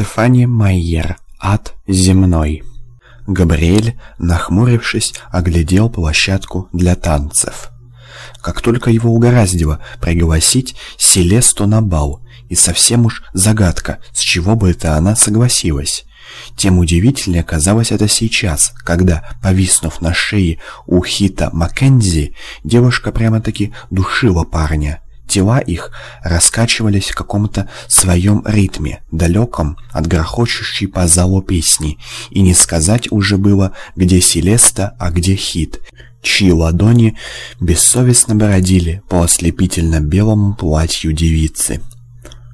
Стефани Майер. Ад земной. Габриэль, нахмурившись, оглядел площадку для танцев. Как только его угораздило пригласить Селесту на бал, и совсем уж загадка, с чего бы это она согласилась. Тем удивительнее казалось это сейчас, когда, повиснув на шее у Хита Маккензи, девушка прямо-таки душила парня. Тела их раскачивались в каком-то своем ритме, далеком от грохочущей по залу песни, и не сказать уже было, где Селеста, а где Хит, чьи ладони бессовестно бродили по ослепительно-белому платью девицы.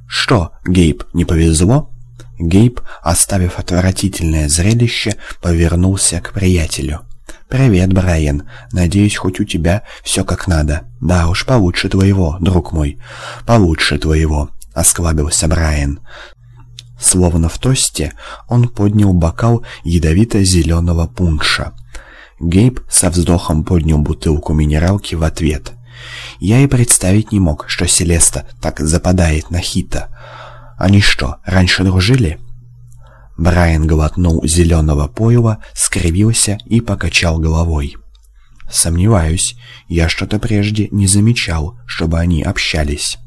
«Что, Гейб, не повезло?» Гейб, оставив отвратительное зрелище, повернулся к приятелю. «Привет, Брайан. Надеюсь, хоть у тебя все как надо. Да уж, получше твоего, друг мой. Получше твоего», — осклабился Брайан. Словно в тосте, он поднял бокал ядовито-зеленого пунша. Гейб со вздохом поднял бутылку минералки в ответ. Я и представить не мог, что Селеста так западает на Хита. Они что, раньше дружили?» Брайан глотнул зеленого пойла, скривился и покачал головой. «Сомневаюсь, я что-то прежде не замечал, чтобы они общались».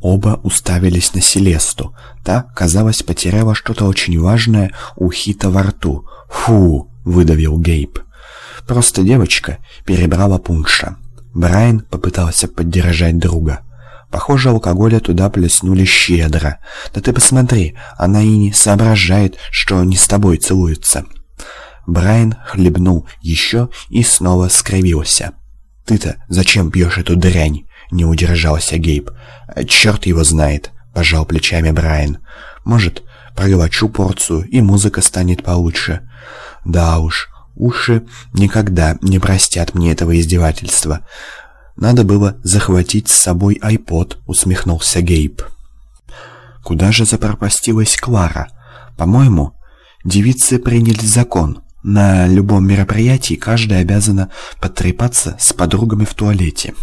Оба уставились на Селесту. Та, казалось, потеряла что-то очень важное у Хита во рту. «Фу!» — выдавил Гейб. «Просто девочка перебрала пунша». Брайан попытался поддержать друга. Похоже, алкоголя туда плеснули щедро. Да ты посмотри, она и не соображает, что не с тобой целуется. Брайан хлебнул еще и снова скривился. «Ты-то зачем пьешь эту дрянь?» — не удержался Гейб. «Черт его знает», — пожал плечами Брайан. «Может, проглочу порцию, и музыка станет получше». «Да уж, уши никогда не простят мне этого издевательства. Надо было захватить с собой айпод, усмехнулся Гейб. Куда же запропастилась Клара? По-моему, девицы приняли закон. На любом мероприятии каждая обязана потрепаться с подругами в туалете.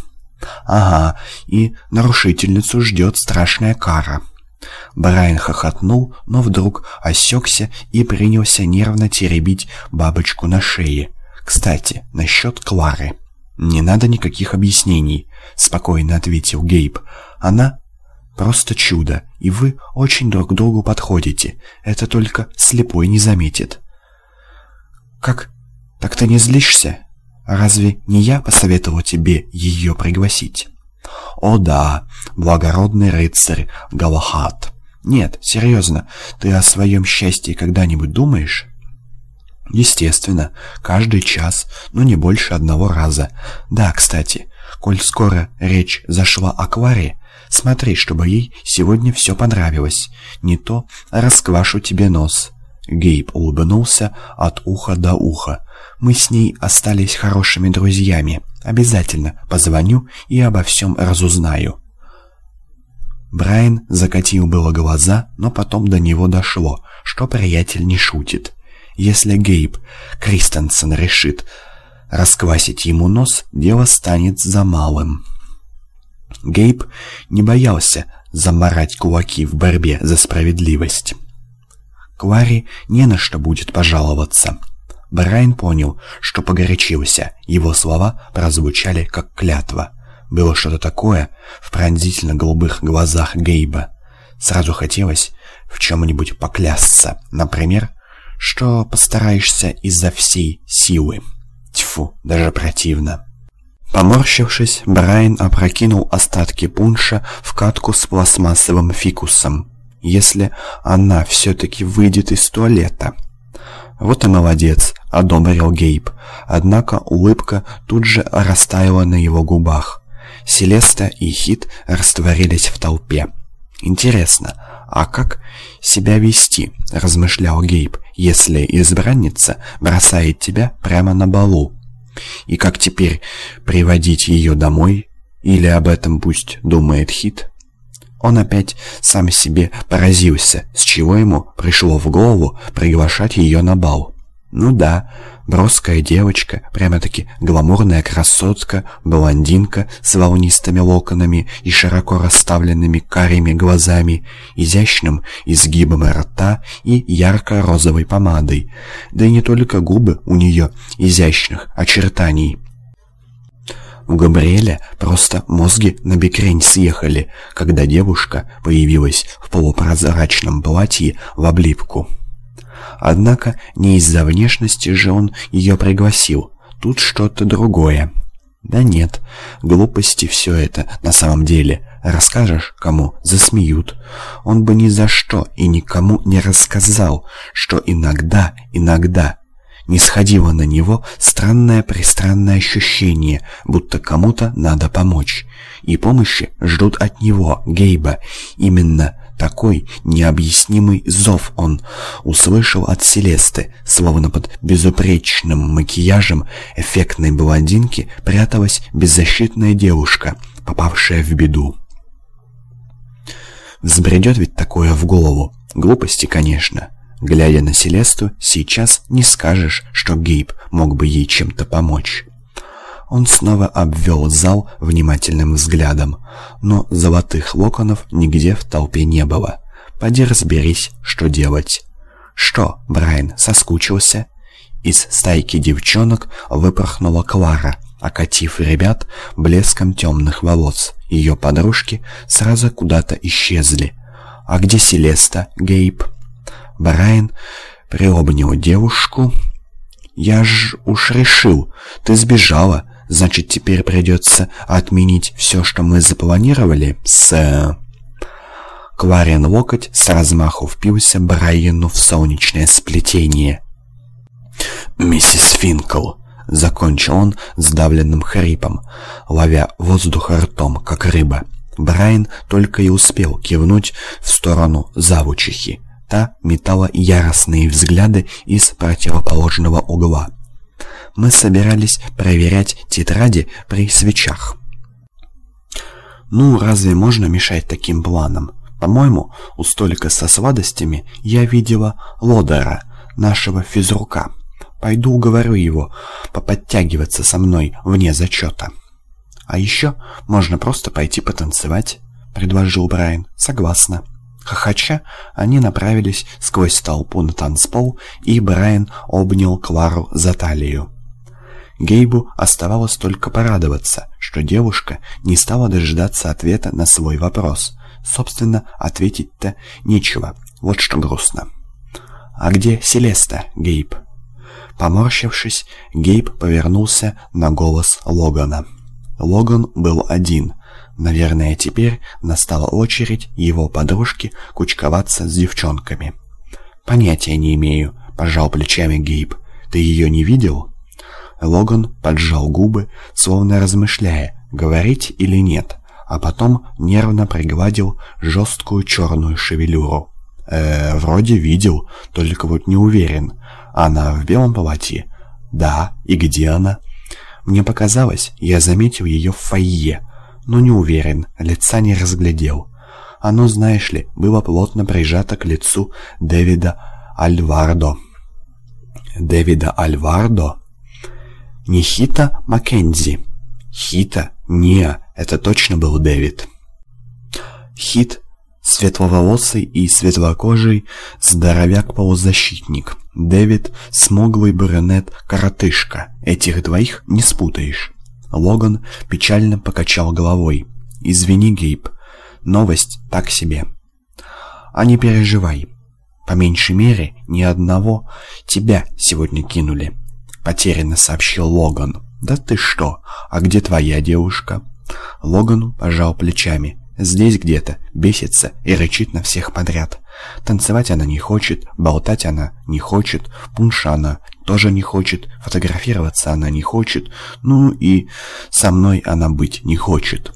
Ага, и нарушительницу ждет страшная кара. Брайан хохотнул, но вдруг осекся и принялся нервно теребить бабочку на шее. Кстати, насчет Клары. «Не надо никаких объяснений», — спокойно ответил Гейб. «Она просто чудо, и вы очень друг другу подходите. Это только слепой не заметит». «Как? Так ты не злишься? Разве не я посоветовал тебе ее пригласить?» «О да, благородный рыцарь Галахат. Нет, серьезно, ты о своем счастье когда-нибудь думаешь?» Естественно, каждый час, но не больше одного раза. Да, кстати, коль скоро речь зашла о Кларе, смотри, чтобы ей сегодня все понравилось. Не то расквашу тебе нос. Гейб улыбнулся от уха до уха. Мы с ней остались хорошими друзьями. Обязательно позвоню и обо всем разузнаю. Брайан закатил было глаза, но потом до него дошло, что приятель не шутит. Если Гейб Кристенсен решит расквасить ему нос, дело станет за малым. Гейб не боялся заморать кулаки в борьбе за справедливость. Кларе не на что будет пожаловаться. Брайан понял, что погорячился, его слова прозвучали как клятва. Было что-то такое в пронзительно-голубых глазах Гейба. Сразу хотелось в чем-нибудь поклясться, например, что постараешься изо всей силы. Тьфу, даже противно. Поморщившись, Брайан опрокинул остатки пунша в катку с пластмассовым фикусом. Если она все-таки выйдет из туалета. Вот и молодец, одобрил Гейб. Однако улыбка тут же растаяла на его губах. Селеста и Хит растворились в толпе. Интересно, а как себя вести, размышлял Гейб, если избранница бросает тебя прямо на балу? И как теперь приводить ее домой? Или об этом пусть думает Хит? Он опять сам себе поразился, с чего ему пришло в голову приглашать ее на бал. Ну да, броская девочка, прямо-таки гламурная красотка, блондинка с волнистыми локонами и широко расставленными карими глазами, изящным изгибом рта и ярко-розовой помадой. Да и не только губы у нее изящных очертаний. У Габриэля просто мозги на бекрень съехали, когда девушка появилась в полупрозрачном платье в облипку. Однако не из-за внешности же он ее пригласил. Тут что-то другое. Да нет, глупости все это на самом деле. Расскажешь кому, засмеют. Он бы ни за что и никому не рассказал, что иногда, иногда не сходило на него странное-пристранное ощущение, будто кому-то надо помочь. И помощи ждут от него, Гейба. Именно такой необъяснимый зов он услышал от Селесты, словно под безупречным макияжем эффектной блондинки пряталась беззащитная девушка, попавшая в беду. Взбредет ведь такое в голову. Глупости, конечно. Глядя на Селесту, сейчас не скажешь, что Гейб мог бы ей чем-то помочь. Он снова обвел зал внимательным взглядом, но золотых локонов нигде в толпе не было. Поди разберись, что делать. «Что, Брайан, соскучился?» Из стайки девчонок выпорхнула Клара, окатив ребят блеском темных волос. Ее подружки сразу куда-то исчезли. «А где Селеста, Гейб?» Брайан приобнял девушку. «Я ж уж решил, ты сбежала. Значит, теперь придется отменить все, что мы запланировали с...» Кларин локоть с размаху впился Брайану в солнечное сплетение. «Миссис Финкл!» — закончил он сдавленным хрипом, ловя воздух ртом, как рыба. Брайан только и успел кивнуть в сторону завучихи. Та метала яростные взгляды из противоположного угла мы собирались проверять тетради при свечах. Ну, разве можно мешать таким планам? По-моему, у столика со сладостями я видела Лодера, нашего физрука. Пойду уговорю его поподтягиваться со мной вне зачета. А еще можно просто пойти потанцевать, предложил Брайан. Согласна. Хохоча, они направились сквозь толпу на танцпол, и Брайан обнял Клару за талию. Гейбу оставалось только порадоваться, что девушка не стала дожидаться ответа на свой вопрос. Собственно, ответить-то нечего, вот что грустно. «А где Селеста, Гейб?» Поморщившись, Гейб повернулся на голос Логана. Логан был один. Наверное, теперь настала очередь его подружки кучковаться с девчонками. «Понятия не имею», — пожал плечами Гейб. «Ты ее не видел?» Логан поджал губы, словно размышляя, говорить или нет, а потом нервно пригладил жесткую черную шевелюру. «Э, вроде видел, только вот не уверен. Она в белом платье?» «Да, и где она?» Мне показалось, я заметил ее в фойе, но не уверен, лица не разглядел. Оно, знаешь ли, было плотно прижато к лицу Дэвида Альвардо. Дэвида Альвардо? Не Хита Маккензи. Хита? Не, это точно был Дэвид. Хит светловолосый и светлокожий здоровяк-полузащитник. Дэвид — смуглый брюнет-коротышка. Этих двоих не спутаешь. Логан печально покачал головой. «Извини, Гейб, новость так себе». «А не переживай. По меньшей мере, ни одного тебя сегодня кинули. — потерянно сообщил Логан. «Да ты что? А где твоя девушка?» Логан пожал плечами. «Здесь где-то, бесится и рычит на всех подряд. Танцевать она не хочет, болтать она не хочет, пунша она тоже не хочет, фотографироваться она не хочет, ну и со мной она быть не хочет».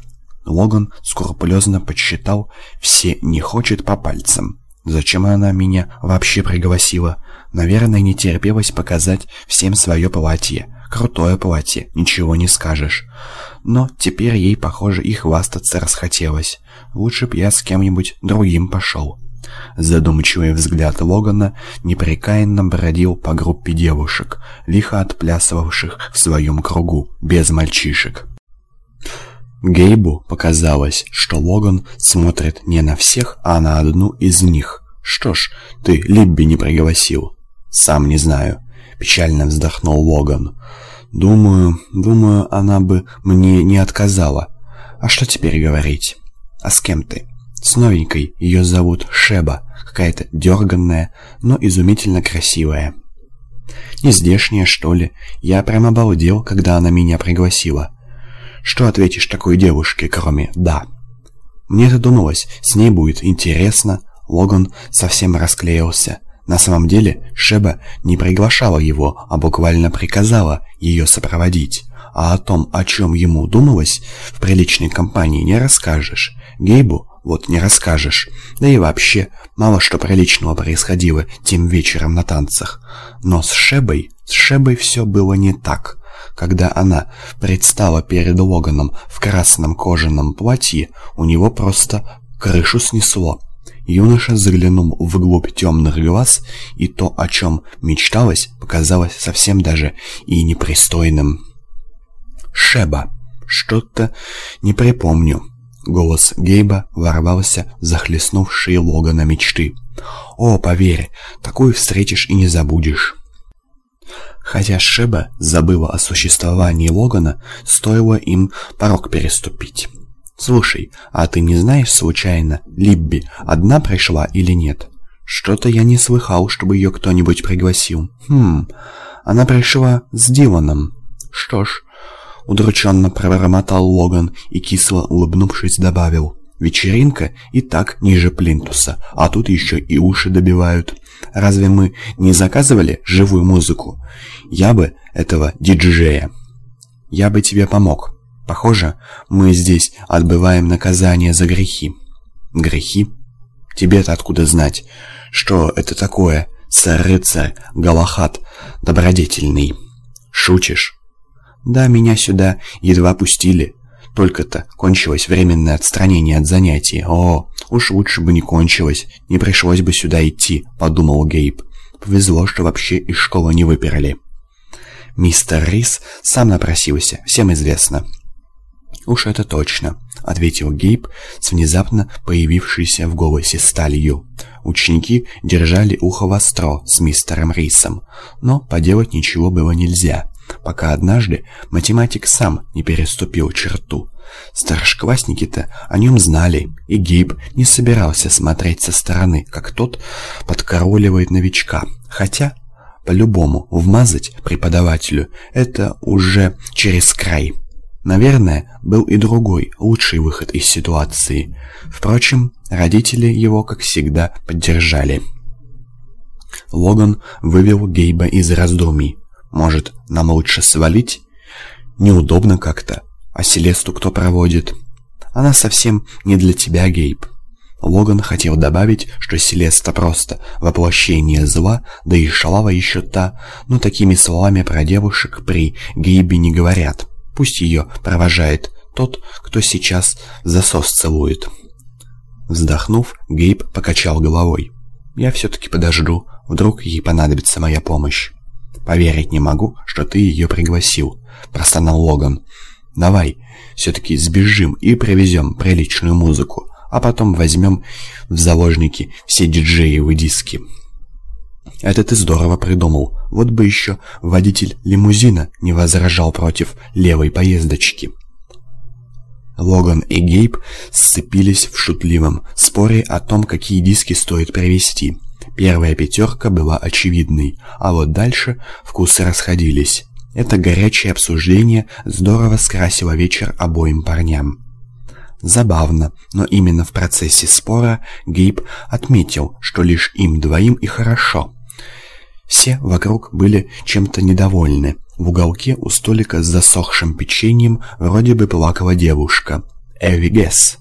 Логан скрупулезно подсчитал все «не хочет» по пальцам. Зачем она меня вообще пригласила? Наверное, не терпелось показать всем свое платье. Крутое платье, ничего не скажешь. Но теперь ей, похоже, и хвастаться расхотелось. Лучше б я с кем-нибудь другим пошел. Задумчивый взгляд Логана непрекаянно бродил по группе девушек, лихо отплясывавших в своем кругу, без мальчишек. Гейбу показалось, что Логан смотрит не на всех, а на одну из них. «Что ж, ты Либби не пригласил?» «Сам не знаю», — печально вздохнул Логан. «Думаю, думаю, она бы мне не отказала. А что теперь говорить? А с кем ты?» «С новенькой. Ее зовут Шеба. Какая-то дерганная, но изумительно красивая». «Не здешняя, что ли? Я прям обалдел, когда она меня пригласила». Что ответишь такой девушке, кроме «да»? Мне-то думалось, с ней будет интересно. Логан совсем расклеился. На самом деле Шеба не приглашала его, а буквально приказала ее сопроводить. А о том, о чем ему думалось, в приличной компании не расскажешь. Гейбу вот не расскажешь. Да и вообще, мало что приличного происходило тем вечером на танцах. Но с Шебой, с Шебой все было не так. Когда она предстала перед Логаном в красном кожаном платье, у него просто крышу снесло. Юноша заглянул вглубь темных глаз, и то, о чем мечталось, показалось совсем даже и непристойным. «Шеба, что-то не припомню». Голос Гейба ворвался в захлестнувшие Логана мечты. «О, поверь, такую встретишь и не забудешь». Хотя Шеба забыла о существовании Логана, стоило им порог переступить. «Слушай, а ты не знаешь, случайно, Либби одна пришла или нет?» «Что-то я не слыхал, чтобы ее кто-нибудь пригласил». «Хм, она пришла с Диланом». «Что ж», — удрученно пробормотал Логан и, кисло улыбнувшись, добавил. «Вечеринка и так ниже плинтуса, а тут еще и уши добивают». Разве мы не заказывали живую музыку? Я бы этого диджея. Я бы тебе помог. Похоже, мы здесь отбываем наказание за грехи. Грехи? Тебе-то откуда знать? Что это такое, сэр-рыцарь Галахат добродетельный? Шутишь? Да, меня сюда едва пустили. Только-то кончилось временное отстранение от занятий. О, уж лучше бы не кончилось, не пришлось бы сюда идти, подумал Гейб. Повезло, что вообще из школы не выперли. Мистер Рис сам напросился, всем известно. «Уж это точно», — ответил Гейб с внезапно появившейся в голосе сталью. Ученики держали ухо востро с мистером Рисом, но поделать ничего было нельзя пока однажды математик сам не переступил черту. Старшеклассники-то о нем знали, и Гейб не собирался смотреть со стороны, как тот подкороливает новичка. Хотя, по-любому, вмазать преподавателю – это уже через край. Наверное, был и другой, лучший выход из ситуации. Впрочем, родители его, как всегда, поддержали. Логан вывел Гейба из раздумий. Может, нам лучше свалить? Неудобно как-то. А Селесту кто проводит? Она совсем не для тебя, Гейб. Логан хотел добавить, что Селеста просто воплощение зла, да и шалава еще та, но такими словами про девушек при Гейбе не говорят. Пусть ее провожает тот, кто сейчас засос целует. Вздохнув, Гейб покачал головой. «Я все-таки подожду, вдруг ей понадобится моя помощь». «Поверить не могу, что ты ее пригласил», — простонал Логан. «Давай, все-таки сбежим и привезем приличную музыку, а потом возьмем в заложники все диджеевы диски». «Это ты здорово придумал. Вот бы еще водитель лимузина не возражал против левой поездочки». Логан и Гейб сцепились в шутливом споре о том, какие диски стоит привезти. Первая пятерка была очевидной, а вот дальше вкусы расходились. Это горячее обсуждение здорово скрасило вечер обоим парням. Забавно, но именно в процессе спора Гейб отметил, что лишь им двоим и хорошо. Все вокруг были чем-то недовольны. В уголке у столика с засохшим печеньем вроде бы плакала девушка. Эви Гесс.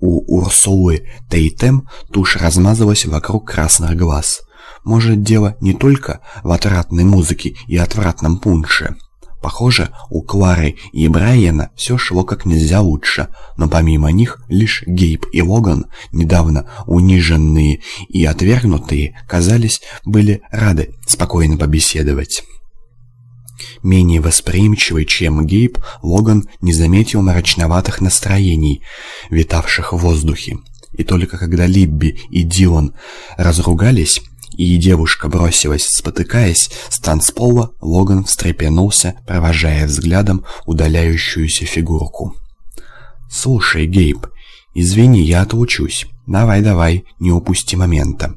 У Урсулы Тейтем тушь размазалась вокруг красных глаз. Может, дело не только в отвратной музыке и отвратном пунше. Похоже, у Клары и Брайана все шло как нельзя лучше, но помимо них лишь Гейб и Логан, недавно униженные и отвергнутые, казались, были рады спокойно побеседовать. Менее восприимчивый, чем Гейб, Логан не заметил мрачноватых настроений, витавших в воздухе. И только когда Либби и Дилан разругались, и девушка бросилась, спотыкаясь, с танцпола, Логан встрепенулся, провожая взглядом удаляющуюся фигурку. «Слушай, Гейб, извини, я отлучусь. Давай-давай, не упусти момента».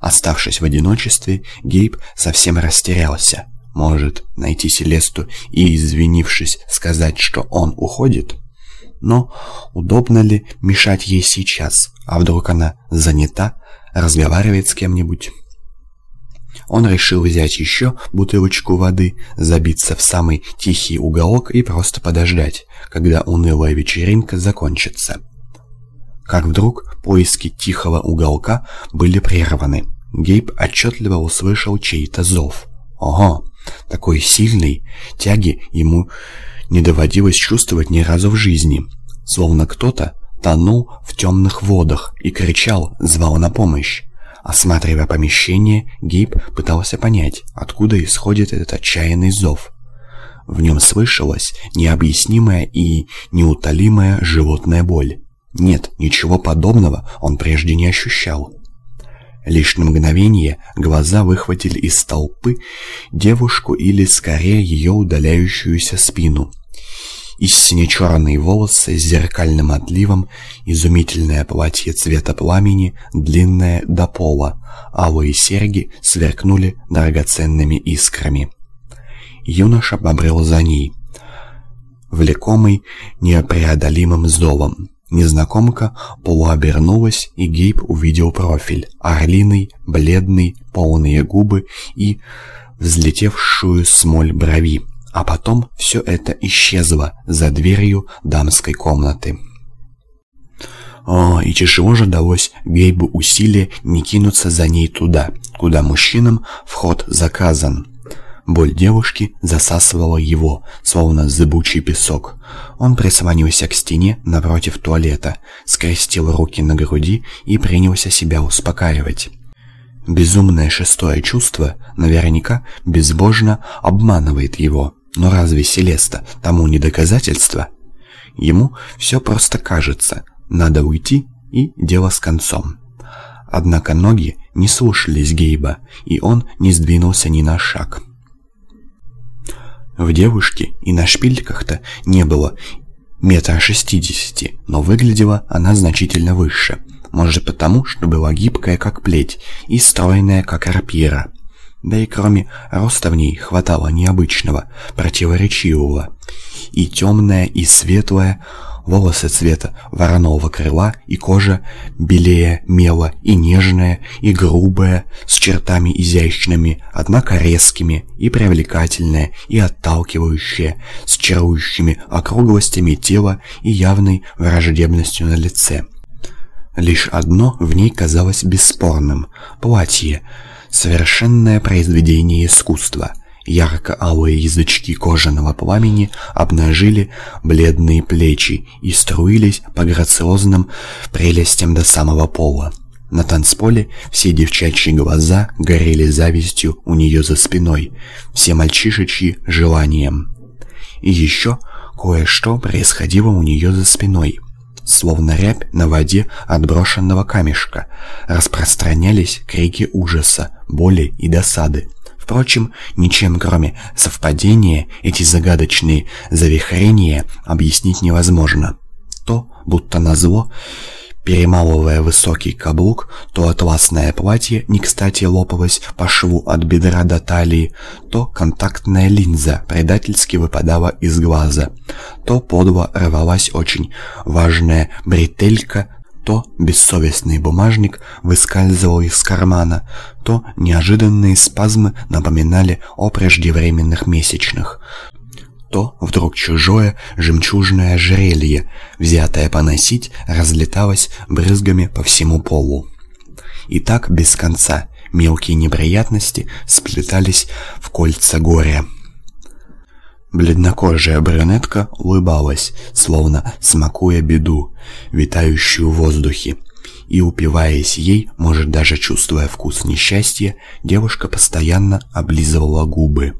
Оставшись в одиночестве, Гейб совсем растерялся. Может, найти Селесту и, извинившись, сказать, что он уходит? Но удобно ли мешать ей сейчас? А вдруг она занята, разговаривает с кем-нибудь? Он решил взять еще бутылочку воды, забиться в самый тихий уголок и просто подождать, когда унылая вечеринка закончится. Как вдруг поиски тихого уголка были прерваны. Гейб отчетливо услышал чей-то зов. Ого, такой сильный, тяги ему не доводилось чувствовать ни разу в жизни. Словно кто-то тонул в темных водах и кричал, звал на помощь. Осматривая помещение, Гейб пытался понять, откуда исходит этот отчаянный зов. В нем слышалась необъяснимая и неутолимая животная боль. Нет, ничего подобного он прежде не ощущал. Лишь на мгновение глаза выхватили из толпы девушку или скорее ее удаляющуюся спину – и сине-черные волосы с зеркальным отливом, изумительное платье цвета пламени, длинное до пола, алые серьги сверкнули драгоценными искрами. Юноша побрел за ней, влекомый непреодолимым зовом. Незнакомка полуобернулась, и Гейб увидел профиль, орлиный, бледный, полные губы и взлетевшую смоль брови. А потом все это исчезло за дверью дамской комнаты. О, и тяжело же далось Гейбу усилие не кинуться за ней туда, куда мужчинам вход заказан. Боль девушки засасывала его, словно зыбучий песок. Он прислонился к стене напротив туалета, скрестил руки на груди и принялся себя успокаивать. Безумное шестое чувство наверняка безбожно обманывает его. Но разве Селеста тому не доказательство? Ему все просто кажется, надо уйти и дело с концом. Однако ноги не слушались Гейба, и он не сдвинулся ни на шаг. В девушке и на шпильках-то не было метра шестидесяти, но выглядела она значительно выше. Может потому, что была гибкая, как плеть, и стройная, как рапира. Да и кроме роста в ней хватало необычного, противоречивого. И темное, и светлое, волосы цвета вороного крыла, и кожа белее мела, и нежная, и грубая, с чертами изящными, однако резкими, и привлекательная, и отталкивающая, с чарующими округлостями тела и явной враждебностью на лице. Лишь одно в ней казалось бесспорным – платье – Совершенное произведение искусства. Ярко-алые язычки кожаного пламени обнажили бледные плечи и струились по грациозным прелестям до самого пола. На танцполе все девчачьи глаза горели завистью у нее за спиной, все мальчишечьи желанием. И еще кое-что происходило у нее за спиной словно рябь на воде отброшенного камешка, распространялись крики ужаса, боли и досады. Впрочем, ничем кроме совпадения эти загадочные завихрения объяснить невозможно. То, будто назло, Перемалывая высокий каблук, то атласное платье не кстати лопалось по шву от бедра до талии, то контактная линза предательски выпадала из глаза, то подло рвалась очень важная бретелька, то бессовестный бумажник выскальзывал из кармана, то неожиданные спазмы напоминали о преждевременных месячных, то вдруг чужое жемчужное ожерелье, взятое поносить, разлеталось брызгами по всему полу. И так без конца мелкие неприятности сплетались в кольца горя. Бледнокожая брюнетка улыбалась, словно смакуя беду, витающую в воздухе. И упиваясь ей, может даже чувствуя вкус несчастья, девушка постоянно облизывала губы.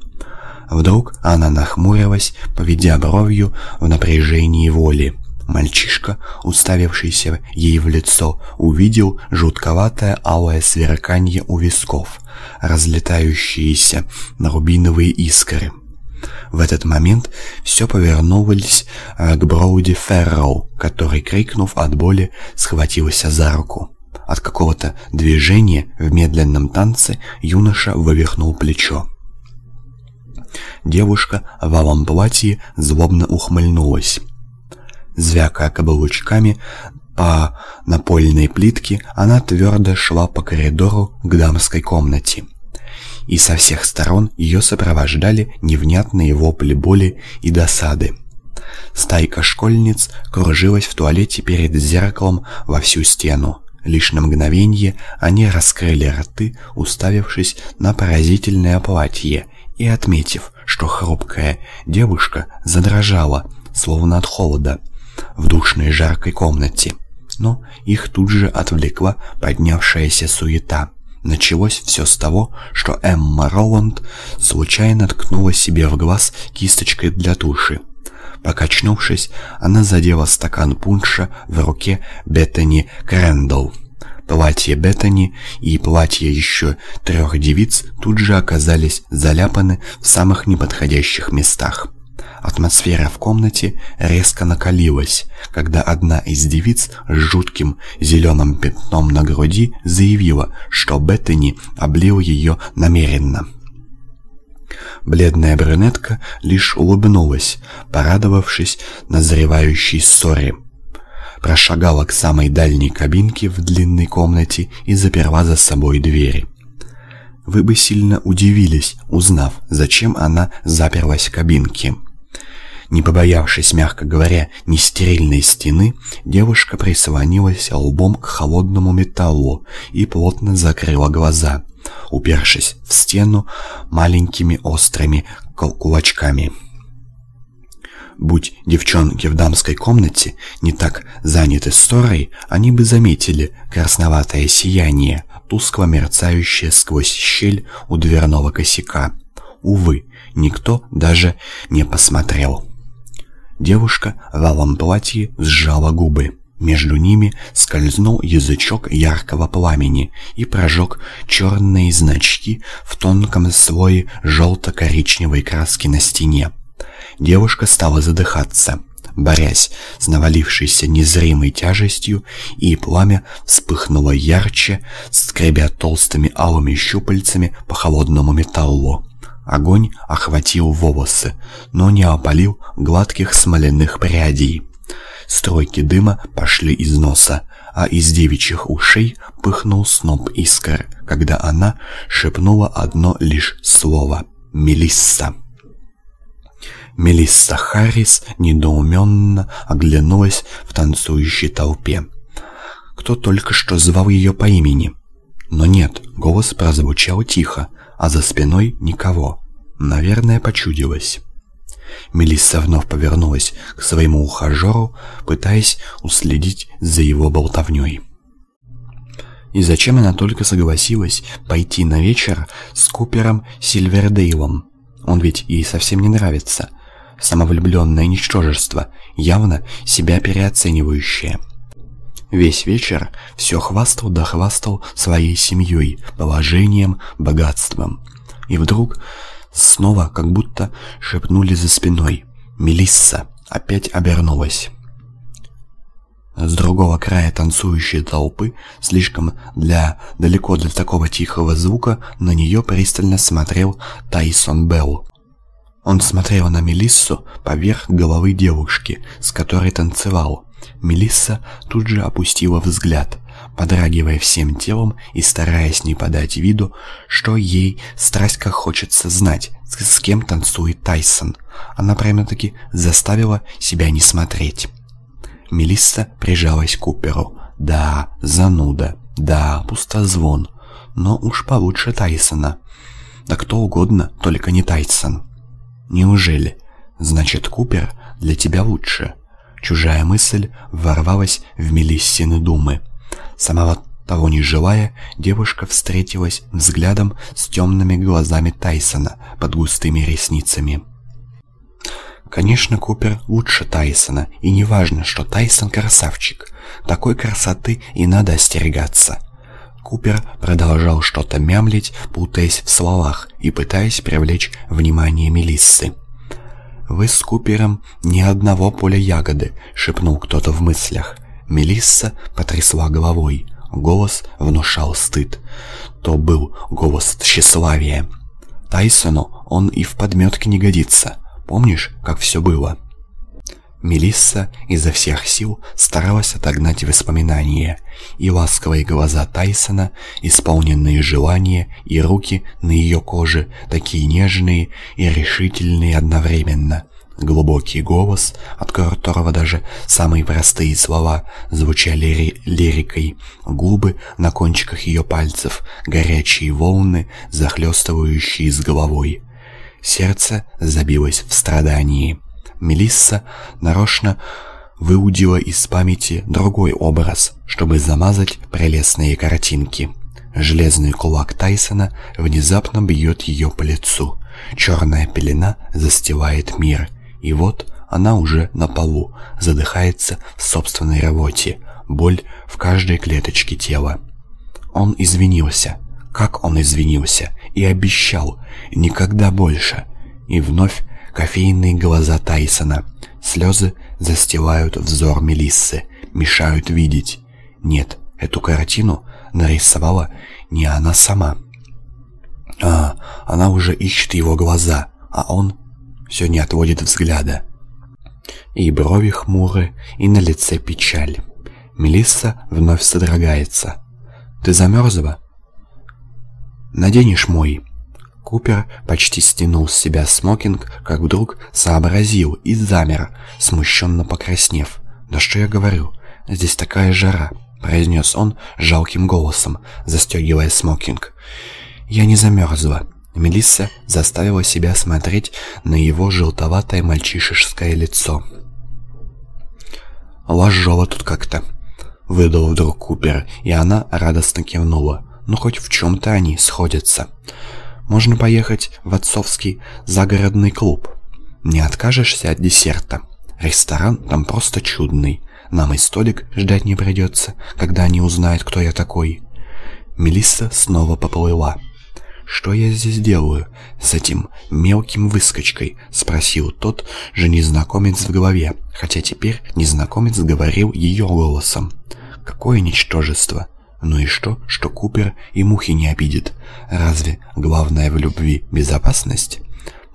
Вдруг она нахмурилась, поведя бровью в напряжении воли. Мальчишка, уставившийся ей в лицо, увидел жутковатое алое сверканье у висков, разлетающиеся на рубиновые искры. В этот момент все повернулось к Броуди Ферроу, который, крикнув от боли, схватился за руку. От какого-то движения в медленном танце юноша вывихнул плечо. Девушка в алом платье злобно ухмыльнулась. Звякая каблучками по напольной плитке, она твердо шла по коридору к дамской комнате. И со всех сторон ее сопровождали невнятные вопли боли и досады. Стайка школьниц кружилась в туалете перед зеркалом во всю стену. Лишь на мгновение они раскрыли рты, уставившись на поразительное платье, и отметив, что хрупкая девушка задрожала, словно от холода, в душной жаркой комнате. Но их тут же отвлекла поднявшаяся суета. Началось все с того, что Эмма Роланд случайно ткнула себе в глаз кисточкой для туши. Покачнувшись, она задела стакан пунша в руке Беттани Крэндалл. Платье Беттани и платье еще трех девиц тут же оказались заляпаны в самых неподходящих местах. Атмосфера в комнате резко накалилась, когда одна из девиц с жутким зеленым пятном на груди заявила, что Беттани облил ее намеренно. Бледная брюнетка лишь улыбнулась, порадовавшись назревающей ссоре. Прошагала к самой дальней кабинке в длинной комнате и заперла за собой двери. Вы бы сильно удивились, узнав, зачем она заперлась в кабинке. Не побоявшись, мягко говоря, нестерильной стены, девушка прислонилась лбом к холодному металлу и плотно закрыла глаза, упершись в стену маленькими острыми кулачками. Будь девчонки в дамской комнате не так заняты ссорой, они бы заметили красноватое сияние, тускло мерцающее сквозь щель у дверного косяка. Увы, никто даже не посмотрел. Девушка в алом платье сжала губы. Между ними скользнул язычок яркого пламени и прожег черные значки в тонком слое желто-коричневой краски на стене. Девушка стала задыхаться, борясь с навалившейся незримой тяжестью, и пламя вспыхнуло ярче, скребя толстыми алыми щупальцами по холодному металлу. Огонь охватил волосы, но не опалил гладких смоляных прядей. Стройки дыма пошли из носа, а из девичьих ушей пыхнул сноп искр, когда она шепнула одно лишь слово «Мелисса». Мелисса Харрис недоуменно оглянулась в танцующей толпе. Кто только что звал ее по имени? Но нет, голос прозвучал тихо, а за спиной никого. Наверное, почудилось. Мелисса вновь повернулась к своему ухажеру, пытаясь уследить за его болтовней. И зачем она только согласилась пойти на вечер с Купером Сильвердейлом? Он ведь ей совсем не нравится. Самовлюбленное ничтожество, явно себя переоценивающее. Весь вечер все хвастал да хвастал своей семьей, положением, богатством. И вдруг снова как будто шепнули за спиной. Мелисса опять обернулась. С другого края танцующей толпы, слишком для далеко для такого тихого звука, на нее пристально смотрел Тайсон Белл. Он смотрел на Мелиссу поверх головы девушки, с которой танцевал. Мелисса тут же опустила взгляд, подрагивая всем телом и стараясь не подать виду, что ей страсть как хочется знать, с кем танцует Тайсон. Она прямо-таки заставила себя не смотреть. Мелисса прижалась к Куперу. Да, зануда. Да, пустозвон. Но уж получше Тайсона. Да кто угодно, только не Тайсон. Неужели? Значит, Купер для тебя лучше. Чужая мысль ворвалась в Мелиссины думы. Самого того не желая, девушка встретилась взглядом с темными глазами Тайсона под густыми ресницами. Конечно, Купер лучше Тайсона, и не важно, что Тайсон красавчик. Такой красоты и надо остерегаться. Купер продолжал что-то мямлить, путаясь в словах и пытаясь привлечь внимание Мелиссы. «Вы с Купером ни одного поля ягоды», — шепнул кто-то в мыслях. Мелисса потрясла головой. Голос внушал стыд. То был голос тщеславия. Тайсону он и в подметке не годится. Помнишь, как все было?» Мелисса изо всех сил старалась отогнать воспоминания, и ласковые глаза Тайсона, исполненные желания, и руки на ее коже, такие нежные и решительные одновременно. Глубокий голос, от которого даже самые простые слова звучали ри лирикой, губы на кончиках ее пальцев, горячие волны, захлестывающие с головой. Сердце забилось в страдании. Мелисса нарочно выудила из памяти другой образ, чтобы замазать прелестные картинки. Железный кулак Тайсона внезапно бьет ее по лицу. Черная пелена застилает мир. И вот она уже на полу, задыхается в собственной работе. Боль в каждой клеточке тела. Он извинился. Как он извинился и обещал никогда больше. И вновь кофейные глаза Тайсона. Слезы застилают взор Мелиссы, мешают видеть. Нет, эту картину нарисовала не она сама. А, она уже ищет его глаза, а он все не отводит взгляда. И брови хмуры, и на лице печаль. Мелисса вновь содрогается. «Ты замерзла?» «Наденешь мой?» Купер почти стянул с себя смокинг, как вдруг сообразил и замер, смущенно покраснев. «Да что я говорю? Здесь такая жара!» — произнес он жалким голосом, застегивая смокинг. «Я не замерзла». Мелисса заставила себя смотреть на его желтоватое мальчишеское лицо. «Ложово тут как-то», — выдал вдруг Купер, и она радостно кивнула. «Ну, хоть в чем-то они сходятся». Можно поехать в отцовский загородный клуб. Не откажешься от десерта. Ресторан там просто чудный. Нам и столик ждать не придется, когда они узнают, кто я такой. Мелисса снова поплыла. «Что я здесь делаю с этим мелким выскочкой?» — спросил тот же незнакомец в голове, хотя теперь незнакомец говорил ее голосом. «Какое ничтожество! Ну и что, что Купер и мухи не обидит? Разве главное в любви безопасность?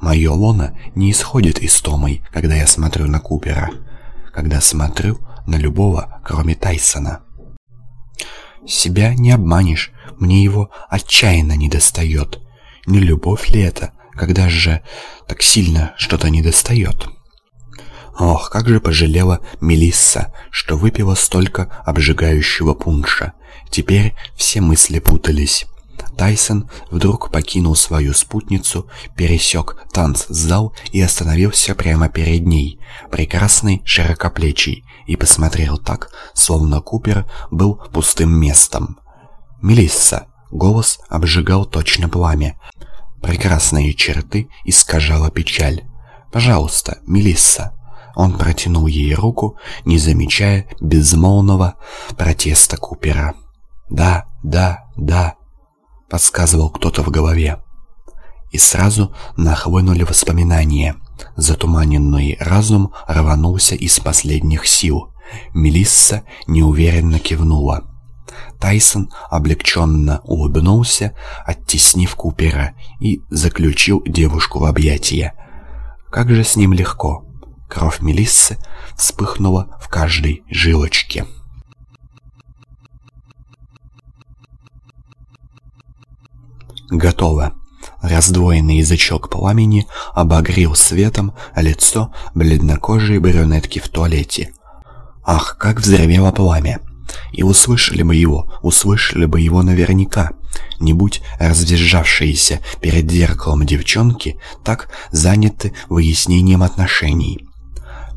Мое лоно не исходит истомой, когда я смотрю на Купера. Когда смотрю на любого, кроме Тайсона. Себя не обманешь, мне его отчаянно недостает. Не любовь ли это, когда же так сильно что-то недостает? Ох, как же пожалела Мелисса, что выпила столько обжигающего пунша. Теперь все мысли путались. Тайсон вдруг покинул свою спутницу, пересек танцзал и остановился прямо перед ней, прекрасный широкоплечий, и посмотрел так, словно Купер был пустым местом. «Мелисса!» — голос обжигал точно пламя. Прекрасные черты искажала печаль. «Пожалуйста, Мелисса!» Он протянул ей руку, не замечая безмолвного протеста Купера. «Да, да, да», — подсказывал кто-то в голове. И сразу нахлынули воспоминания. Затуманенный разум рванулся из последних сил. Мелисса неуверенно кивнула. Тайсон облегченно улыбнулся, оттеснив Купера, и заключил девушку в объятия. Как же с ним легко. Кровь Мелиссы вспыхнула в каждой жилочке. Готово. Раздвоенный язычок пламени обогрел светом лицо бледнокожей брюнетки в туалете. Ах, как взревело пламя! И услышали бы его, услышали бы его наверняка. Не будь развизжавшиеся перед зеркалом девчонки так заняты выяснением отношений.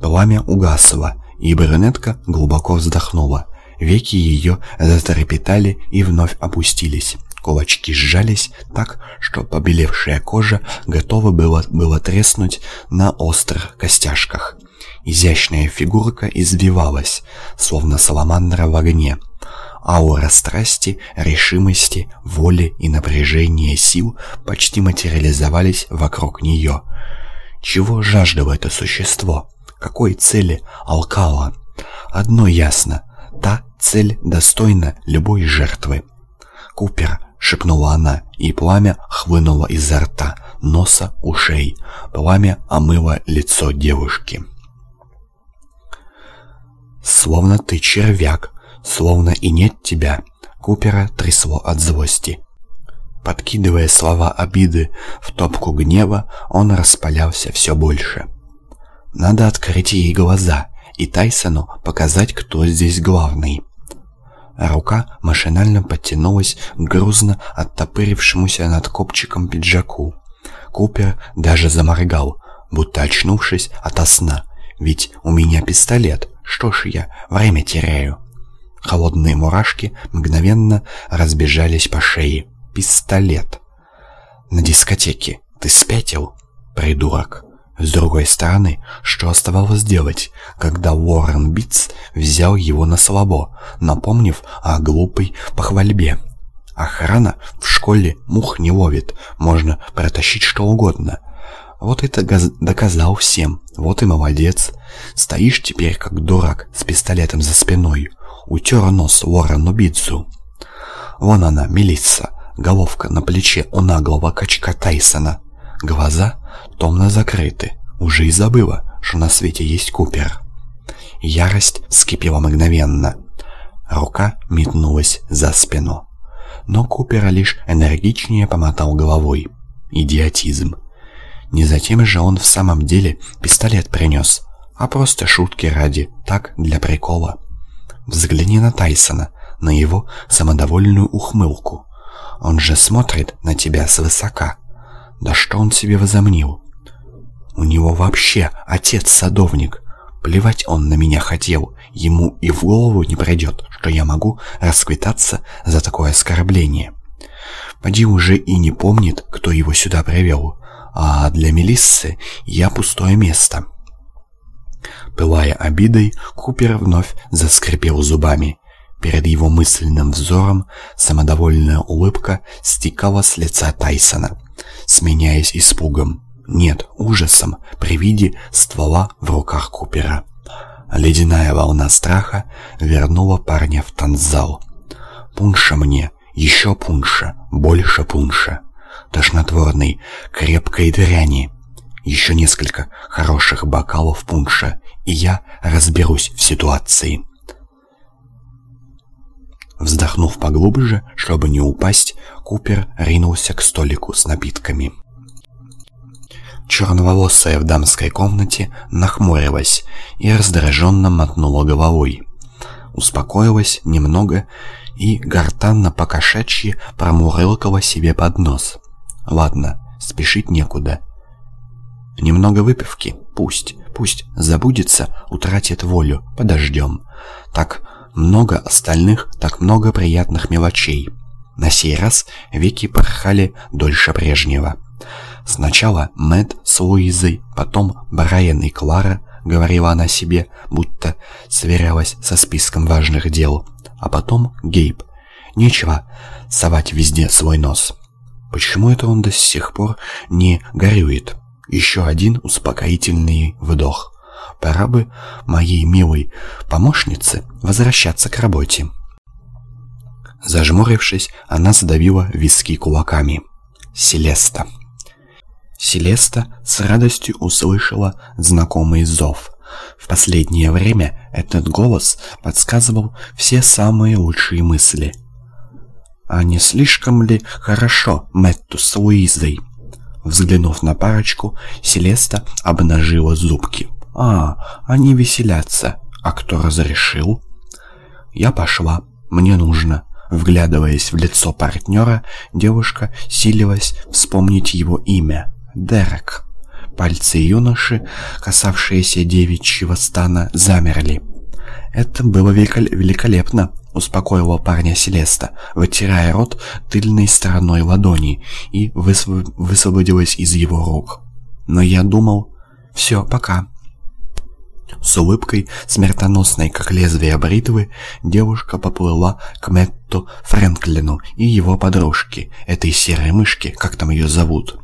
Пламя угасло, и брюнетка глубоко вздохнула. Веки ее затрепетали и вновь опустились. Кулачки сжались так, что побелевшая кожа готова была, была треснуть на острых костяшках. Изящная фигурка извивалась, словно саламандра в огне. Аура страсти, решимости, воли и напряжения сил почти материализовались вокруг нее. Чего жаждало это существо? Какой цели алкала? Одно ясно. Та цель достойна любой жертвы. «Купер», — шепнула она, и пламя хлынуло изо рта, носа, ушей. Пламя омыло лицо девушки. «Словно ты червяк, словно и нет тебя», — Купера трясло от злости. Подкидывая слова обиды в топку гнева, он распалялся все больше. Надо открыть ей глаза и Тайсону показать, кто здесь главный. Рука машинально подтянулась к грузно оттопырившемуся над копчиком пиджаку. Купер даже заморгал, будто очнувшись ото сна. «Ведь у меня пистолет, что ж я время теряю?» Холодные мурашки мгновенно разбежались по шее. «Пистолет!» «На дискотеке. Ты спятил, придурок?» С другой стороны, что оставалось делать, когда Уоррен Битц взял его на слабо, напомнив о глупой похвальбе? Охрана в школе мух не ловит, можно протащить что угодно. Вот это доказал всем, вот и молодец. Стоишь теперь как дурак с пистолетом за спиной. Утер нос Уоррену Битцу. Вон она, Мелисса, головка на плече у наглого качка Тайсона. Глаза томно закрыты. Уже и забыла, что на свете есть Купер. Ярость вскипела мгновенно. Рука метнулась за спину. Но Купера лишь энергичнее помотал головой. Идиотизм. Не затем же он в самом деле пистолет принес, а просто шутки ради, так, для прикола. Взгляни на Тайсона, на его самодовольную ухмылку. Он же смотрит на тебя свысока. Да что он себе возомнил? У него вообще отец-садовник. Плевать он на меня хотел. Ему и в голову не придет, что я могу расквитаться за такое оскорбление. Поди уже и не помнит, кто его сюда привел. А для Мелиссы я пустое место. Пылая обидой, Купер вновь заскрипел зубами. Перед его мысленным взором самодовольная улыбка стекала с лица Тайсона сменяясь испугом. Нет, ужасом при виде ствола в руках Купера. Ледяная волна страха вернула парня в танцзал. «Пунша мне, еще пунша, больше пунша. Тошнотворный, крепкой дряни. Еще несколько хороших бокалов пунша, и я разберусь в ситуации». Вздохнув поглубже, чтобы не упасть, Купер ринулся к столику с напитками. Черноволосая в дамской комнате нахмурилась и раздраженно мотнула головой. Успокоилась немного и гортанно покошачьи промурлыкала себе под нос. «Ладно, спешить некуда. Немного выпивки? Пусть, пусть забудется, утратит волю, подождем. Так много остальных, так много приятных мелочей. На сей раз веки порхали дольше прежнего. Сначала Мэтт с Луизой, потом Брайан и Клара, говорила она себе, будто сверялась со списком важных дел. А потом Гейб. Нечего совать везде свой нос. Почему это он до сих пор не горюет? Еще один успокоительный вдох. Пора бы моей милой помощнице возвращаться к работе. Зажмурившись, она задавила виски кулаками. Селеста. Селеста с радостью услышала знакомый зов. В последнее время этот голос подсказывал все самые лучшие мысли. А не слишком ли хорошо Мэтту с Луизой? Взглянув на парочку, Селеста обнажила зубки. «А, они веселятся. А кто разрешил?» Я пошла. Мне нужно. Вглядываясь в лицо партнера, девушка силилась вспомнить его имя. Дерек. Пальцы юноши, касавшиеся девичьего стана, замерли. «Это было великолепно», — успокоила парня Селеста, вытирая рот тыльной стороной ладони и высвободилась из его рук. «Но я думал...» «Все, пока». С улыбкой, смертоносной, как лезвие бритвы, девушка поплыла к Мэтту Фрэнклину и его подружке, этой серой мышке, как там ее зовут.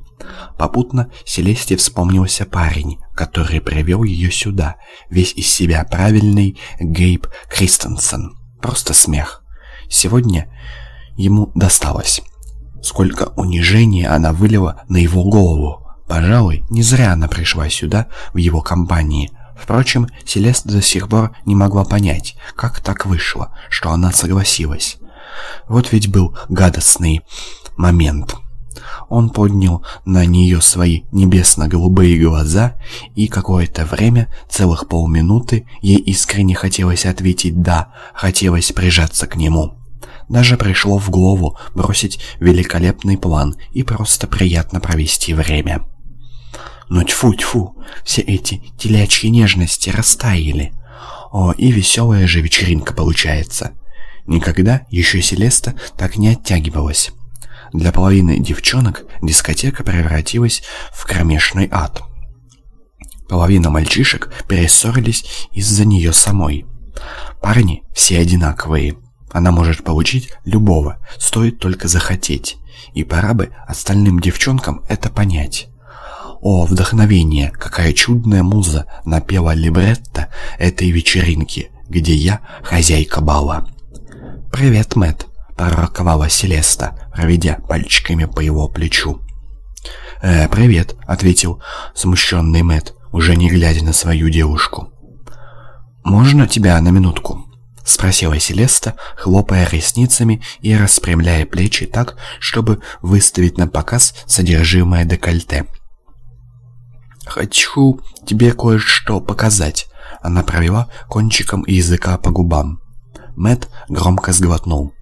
Попутно Селесте вспомнился парень, который привел ее сюда, весь из себя правильный Гейб Кристенсен. Просто смех. Сегодня ему досталось. Сколько унижения она вылила на его голову. Пожалуй, не зря она пришла сюда, в его компании. Впрочем, Селеста до сих пор не могла понять, как так вышло, что она согласилась. Вот ведь был гадостный момент. Он поднял на нее свои небесно-голубые глаза, и какое-то время, целых полминуты, ей искренне хотелось ответить «да», хотелось прижаться к нему. Даже пришло в голову бросить великолепный план и просто приятно провести время. Но тьфу-тьфу, все эти телячьи нежности растаяли. О, и веселая же вечеринка получается. Никогда еще Селеста так не оттягивалась. Для половины девчонок дискотека превратилась в кромешный ад. Половина мальчишек перессорились из-за нее самой. Парни все одинаковые. Она может получить любого, стоит только захотеть. И пора бы остальным девчонкам это понять. О, вдохновение, какая чудная муза напела либретто этой вечеринки, где я хозяйка бала. «Привет, Мэтт», — пророковала Селеста, проведя пальчиками по его плечу. «Э, привет», — ответил смущенный Мэтт, уже не глядя на свою девушку. «Можно тебя на минутку?» — спросила Селеста, хлопая ресницами и распрямляя плечи так, чтобы выставить на показ содержимое декольте. «Хочу тебе кое-что показать». Она провела кончиком языка по губам. Мэт громко сглотнул.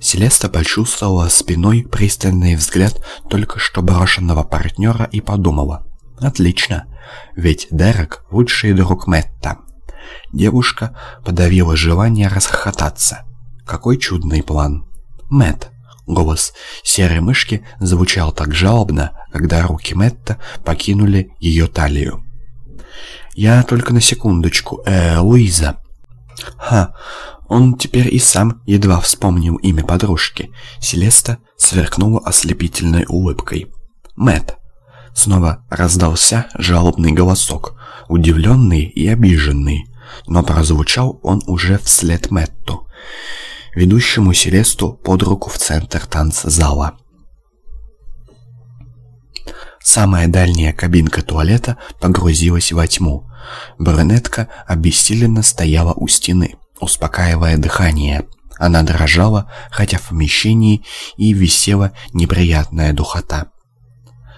Селеста почувствовала спиной пристальный взгляд только что брошенного партнера и подумала. «Отлично, ведь Дерек — лучший друг Мэтта». Девушка подавила желание расхохотаться. «Какой чудный план!» Мэтт, Голос серой мышки звучал так жалобно, когда руки Мэтта покинули ее талию. «Я только на секундочку. Э, Луиза». «Ха, он теперь и сам едва вспомнил имя подружки. Селеста сверкнула ослепительной улыбкой. Мэт. Снова раздался жалобный голосок, удивленный и обиженный, но прозвучал он уже вслед Мэтту ведущему Селесту под руку в центр танцзала. Самая дальняя кабинка туалета погрузилась во тьму. Брюнетка обессиленно стояла у стены, успокаивая дыхание. Она дрожала, хотя в помещении и висела неприятная духота.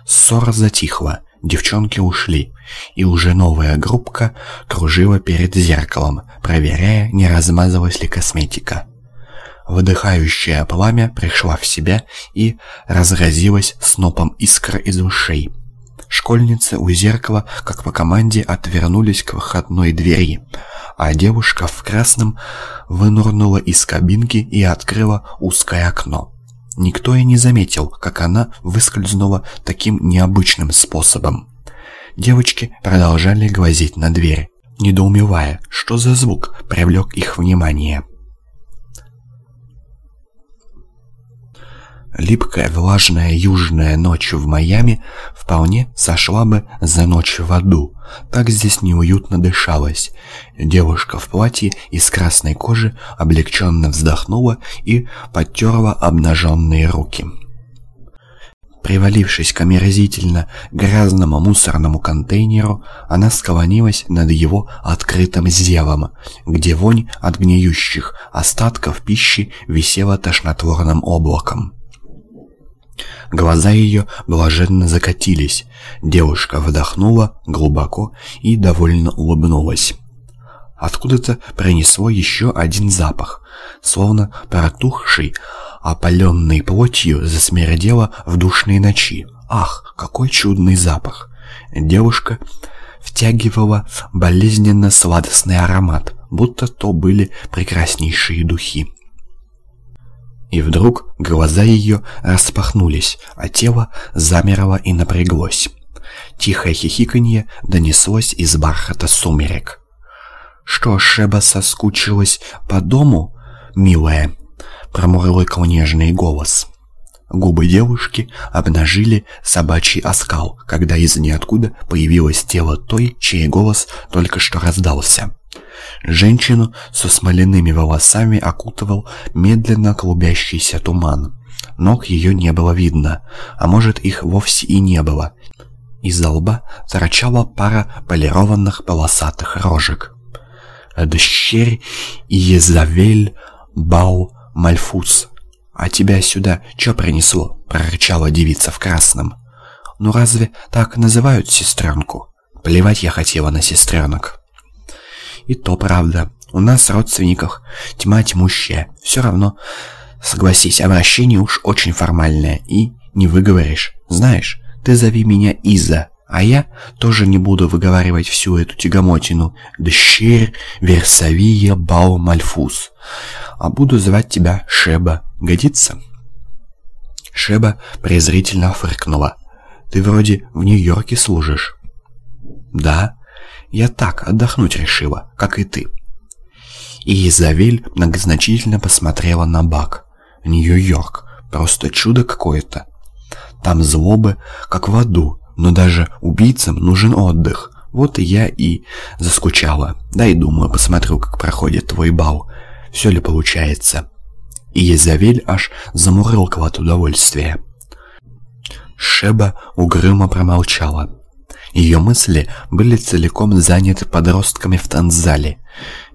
Ссора затихла, девчонки ушли, и уже новая группка кружила перед зеркалом, проверяя, не размазалась ли косметика. Выдыхающее пламя пришла в себя и разразилась снопом искр из ушей. Школьницы у зеркала, как по команде, отвернулись к выходной двери, а девушка в красном вынурнула из кабинки и открыла узкое окно. Никто и не заметил, как она выскользнула таким необычным способом. Девочки продолжали глазеть на дверь, недоумевая, что за звук привлек их внимание. Липкая, влажная южная ночь в Майами вполне сошла бы за ночь в аду. Так здесь неуютно дышалось. Девушка в платье из красной кожи облегченно вздохнула и подтерла обнаженные руки. Привалившись к омерзительно грязному мусорному контейнеру, она склонилась над его открытым зевом, где вонь от гниющих остатков пищи висела тошнотворным облаком. Глаза ее блаженно закатились. Девушка вдохнула глубоко и довольно улыбнулась. Откуда-то принесло еще один запах, словно протухший, опаленный плотью засмердело в душные ночи. Ах, какой чудный запах! Девушка втягивала болезненно сладостный аромат, будто то были прекраснейшие духи. И вдруг глаза ее распахнулись, а тело замерло и напряглось. Тихое хихиканье донеслось из бархата сумерек. «Что, Шеба соскучилась по дому, милая?» — промурлыкал нежный голос. Губы девушки обнажили собачий оскал, когда из ниоткуда появилось тело той, чей голос только что раздался. Женщину со смоляными волосами окутывал медленно клубящийся туман. Ног ее не было видно, а может их вовсе и не было. Из-за лба торчала пара полированных полосатых рожек. «Дщерь Езавель Бау Мальфус, а тебя сюда чё принесло?» — прорычала девица в красном. «Ну разве так называют сестренку?» Плевать я хотела на сестренок. И то правда. У нас родственников тьма тьмущая. Все равно, согласись, обращение уж очень формальное. И не выговоришь. Знаешь, ты зови меня Иза, а я тоже не буду выговаривать всю эту тягомотину. Дщерь Версавия Бау Мальфус. А буду звать тебя Шеба. Годится? Шеба презрительно фыркнула. «Ты вроде в Нью-Йорке служишь». «Да, я так отдохнуть решила, как и ты». И Изавель многозначительно посмотрела на Бак. «Нью-Йорк. Просто чудо какое-то. Там злобы, как в аду, но даже убийцам нужен отдых. Вот и я и заскучала. Дай, думаю, посмотрю, как проходит твой бал. Все ли получается?» И Изавель аж замурлкала от удовольствия. Шеба угрюмо промолчала. Ее мысли были целиком заняты подростками в танцзале.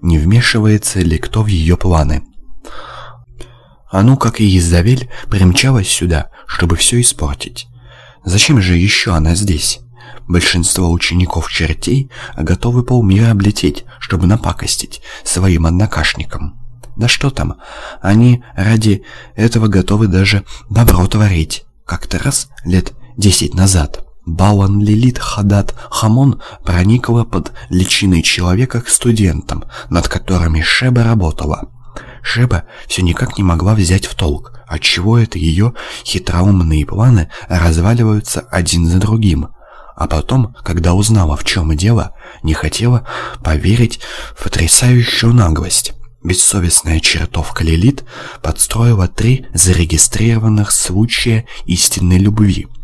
Не вмешивается ли кто в ее планы? А ну, как и Изавель, примчалась сюда, чтобы все испортить. Зачем же еще она здесь? Большинство учеников чертей готовы полмира облететь, чтобы напакостить своим однокашникам. Да что там, они ради этого готовы даже добро творить. Как-то раз, лет десять назад, Балан Лилит Хадат Хамон проникла под личиной человека к студентам, над которыми Шеба работала. Шеба все никак не могла взять в толк, отчего это ее хитроумные планы разваливаются один за другим. А потом, когда узнала, в чем дело, не хотела поверить в потрясающую наглость. Бессовестная чертовка Лилит подстроила три зарегистрированных случая истинной любви –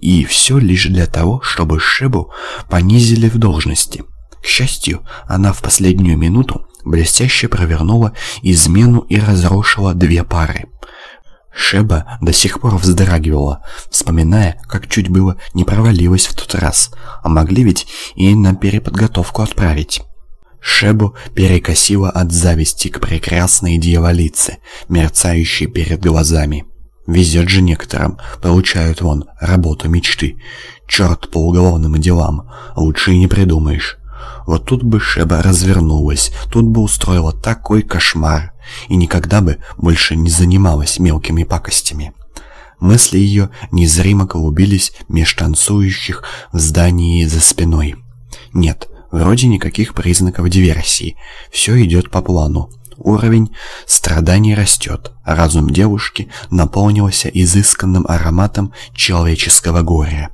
и все лишь для того, чтобы Шебу понизили в должности. К счастью, она в последнюю минуту блестяще провернула измену и разрушила две пары. Шеба до сих пор вздрагивала, вспоминая, как чуть было не провалилась в тот раз, а могли ведь и на переподготовку отправить. Шебу перекосила от зависти к прекрасной дьяволице, мерцающей перед глазами. Везет же некоторым, получают вон работу мечты. Черт по уголовным делам, лучше и не придумаешь. Вот тут бы Шеба развернулась, тут бы устроила такой кошмар, и никогда бы больше не занималась мелкими пакостями. Мысли ее незримо колубились меж танцующих в здании за спиной. Нет, вроде никаких признаков диверсии, все идет по плану. Уровень страданий растет, а разум девушки наполнился изысканным ароматом человеческого горя.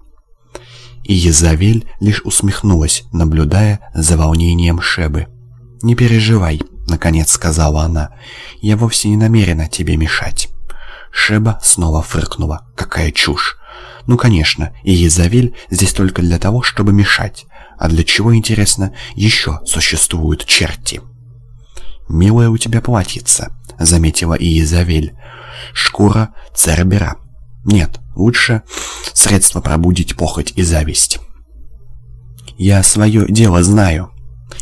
И Езавель лишь усмехнулась, наблюдая за волнением Шебы. «Не переживай», — наконец сказала она, — «я вовсе не намерена тебе мешать». Шеба снова фыркнула. «Какая чушь!» «Ну, конечно, и Езавель здесь только для того, чтобы мешать. А для чего, интересно, еще существуют черти?» «Милое у тебя платьице», — заметила Иезавель. «Шкура Цербера. Нет, лучше средство пробудить похоть и зависть». «Я свое дело знаю».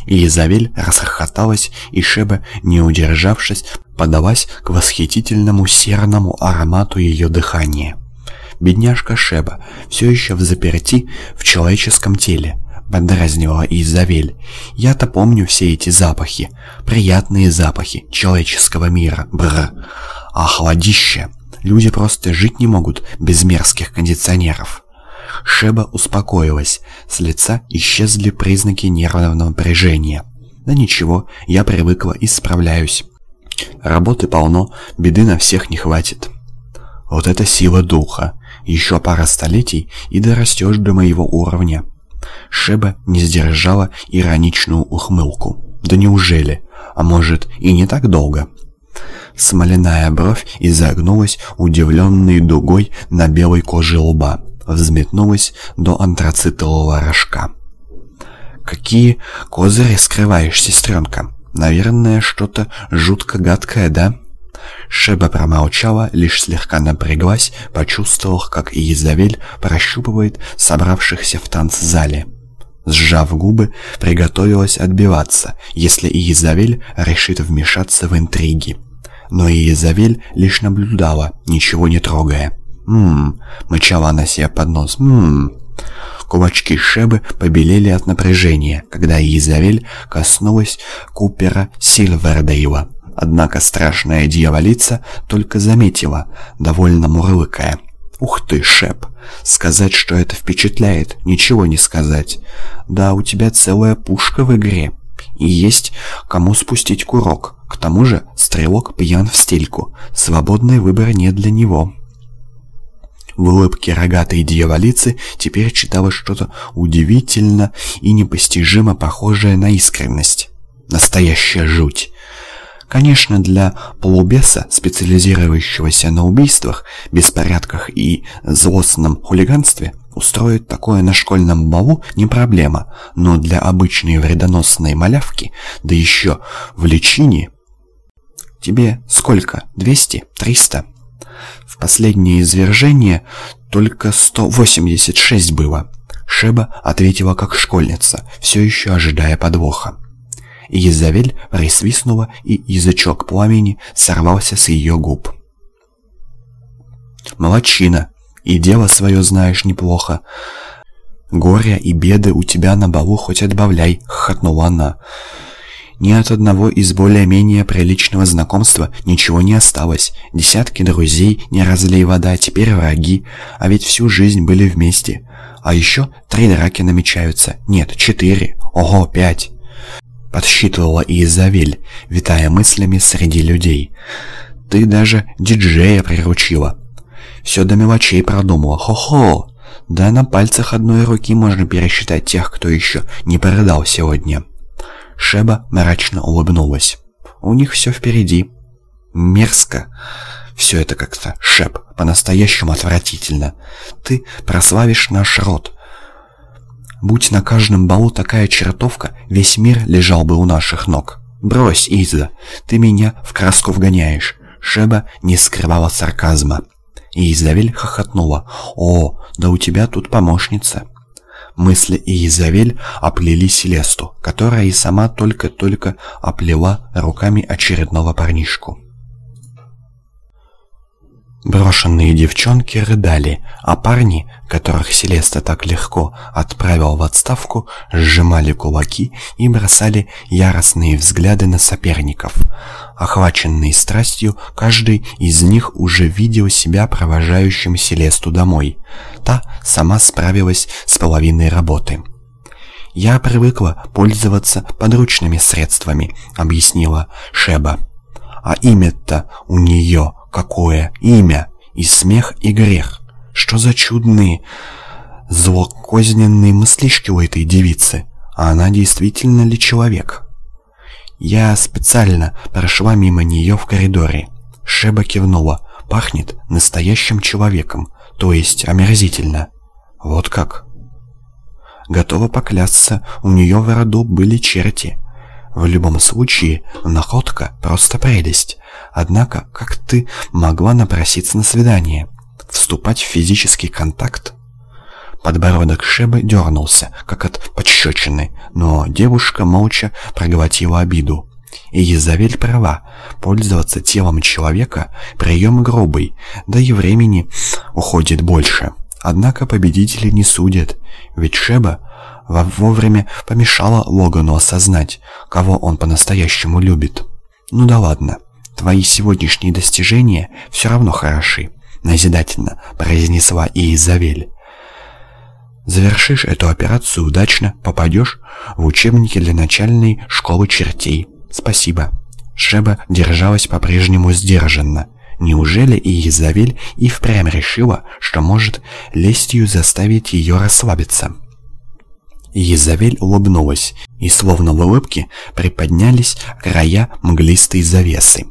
Иезавель расхохоталась, и Шеба, не удержавшись, подалась к восхитительному серному аромату ее дыхания. Бедняжка Шеба, все еще в заперти в человеческом теле, — поддразнивала Изавель. «Я-то помню все эти запахи. Приятные запахи человеческого мира. Бррр. А холодище. Люди просто жить не могут без мерзких кондиционеров». Шеба успокоилась. С лица исчезли признаки нервного напряжения. «Да ничего, я привыкла и справляюсь. Работы полно, беды на всех не хватит». «Вот это сила духа. Еще пара столетий, и дорастешь до моего уровня». Шеба не сдержала ироничную ухмылку. «Да неужели? А может, и не так долго?» Смоляная бровь изогнулась удивленной дугой на белой коже лба, взметнулась до антрацитового рожка. «Какие козыри скрываешь, сестренка? Наверное, что-то жутко гадкое, да?» Шеба промолчала, лишь слегка напряглась, почувствовал, как Изавель прощупывает собравшихся в танцзале. Сжав губы, приготовилась отбиваться, если Изавель решит вмешаться в интриги. Но Изавель лишь наблюдала, ничего не трогая. «Ммм», — мычала она себе под нос, «ммм». Кулачки Шебы побелели от напряжения, когда Изавель коснулась Купера Сильвердейла. Однако страшная дьяволица только заметила, довольно мурлыкая. «Ух ты, Шеп! Сказать, что это впечатляет, ничего не сказать. Да, у тебя целая пушка в игре. И есть кому спустить курок. К тому же стрелок пьян в стельку. Свободный выбор не для него». В улыбке рогатой дьяволицы теперь читалось что-то удивительно и непостижимо похожее на искренность. Настоящая жуть. Конечно, для полубеса, специализирующегося на убийствах, беспорядках и злостном хулиганстве, устроить такое на школьном балу не проблема, но для обычной вредоносной малявки, да еще в личине... Тебе сколько? 200? 300? В последнее извержение только 186 было. Шеба ответила как школьница, все еще ожидая подвоха. Езавель присвистнула, и язычок пламени сорвался с ее губ. «Молодчина, и дело свое знаешь неплохо. Горя и беды у тебя на балу хоть отбавляй», — хохотнула она. Ни от одного из более-менее приличного знакомства ничего не осталось. Десятки друзей, не разлей вода, теперь враги, а ведь всю жизнь были вместе. А еще три драки намечаются. Нет, четыре. Ого, пять подсчитывала Изавель, витая мыслями среди людей. «Ты даже диджея приручила. Все до мелочей продумала. Хо-хо! Да на пальцах одной руки можно пересчитать тех, кто еще не продал сегодня». Шеба мрачно улыбнулась. «У них все впереди. Мерзко. Все это как-то, Шеб, по-настоящему отвратительно. Ты прославишь наш род, Будь на каждом балу такая чертовка, весь мир лежал бы у наших ног. Брось, Иза, ты меня в краску вгоняешь. Шеба не скрывала сарказма. Изавель хохотнула. «О, да у тебя тут помощница». Мысли Изавель оплели Селесту, которая и сама только-только оплела руками очередного парнишку. Брошенные девчонки рыдали, а парни, которых Селеста так легко отправил в отставку, сжимали кулаки и бросали яростные взгляды на соперников. Охваченный страстью, каждый из них уже видел себя провожающим Селесту домой. Та сама справилась с половиной работы. «Я привыкла пользоваться подручными средствами», — объяснила Шеба. «А имя-то у нее Какое имя? И смех, и грех. Что за чудные, злокозненные мыслишки у этой девицы? А она действительно ли человек? Я специально прошла мимо нее в коридоре. Шеба кивнула. Пахнет настоящим человеком, то есть омерзительно. Вот как? Готова поклясться, у нее в роду были черти. В любом случае, находка просто прелесть. Однако, как ты могла напроситься на свидание? Вступать в физический контакт? Подбородок Шебы дернулся, как от подщечины, но девушка молча проглотила обиду. И Езавель права, пользоваться телом человека – прием грубый, да и времени уходит больше. Однако победители не судят, ведь Шеба вовремя помешала Логану осознать, кого он по-настоящему любит. Ну да ладно, твои сегодняшние достижения все равно хороши, назидательно произнесла Иезавель. Завершишь эту операцию удачно, попадешь в учебники для начальной школы чертей. Спасибо. Шеба держалась по-прежнему сдержанно. Неужели Иезавель и впрямь решила, что может лестью заставить ее расслабиться? Иезавель улыбнулась, и словно в улыбке приподнялись края мглистой завесы.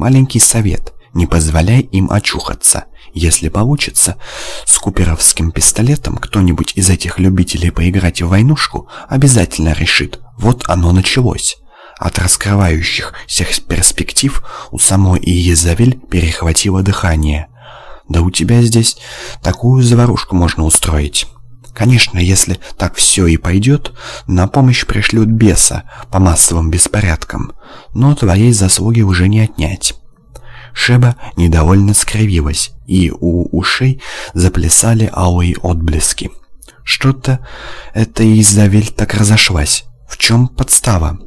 Маленький совет, не позволяй им очухаться. Если получится, с куперовским пистолетом кто-нибудь из этих любителей поиграть в войнушку обязательно решит, вот оно началось. От раскрывающихся перспектив у самой Иезавель перехватило дыхание. «Да у тебя здесь такую заварушку можно устроить». Конечно, если так все и пойдет, на помощь пришлют беса по массовым беспорядкам, но твоей заслуги уже не отнять. Шеба недовольно скривилась, и у ушей заплясали алые отблески. Что-то это Изавель так разошлась. В чем подстава?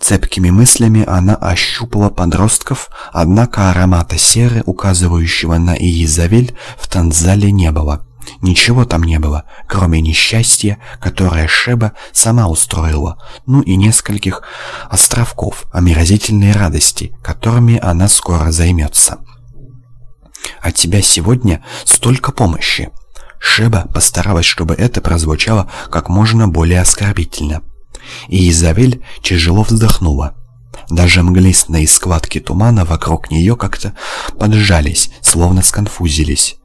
Цепкими мыслями она ощупала подростков, однако аромата серы, указывающего на Иезавель, в танзале не было. Ничего там не было, кроме несчастья, которое Шеба сама устроила, ну и нескольких островков омерзительной радости, которыми она скоро займется. «От тебя сегодня столько помощи!» Шеба постаралась, чтобы это прозвучало как можно более оскорбительно. И Изабель тяжело вздохнула. Даже мглистные складки тумана вокруг нее как-то поджались, словно сконфузились.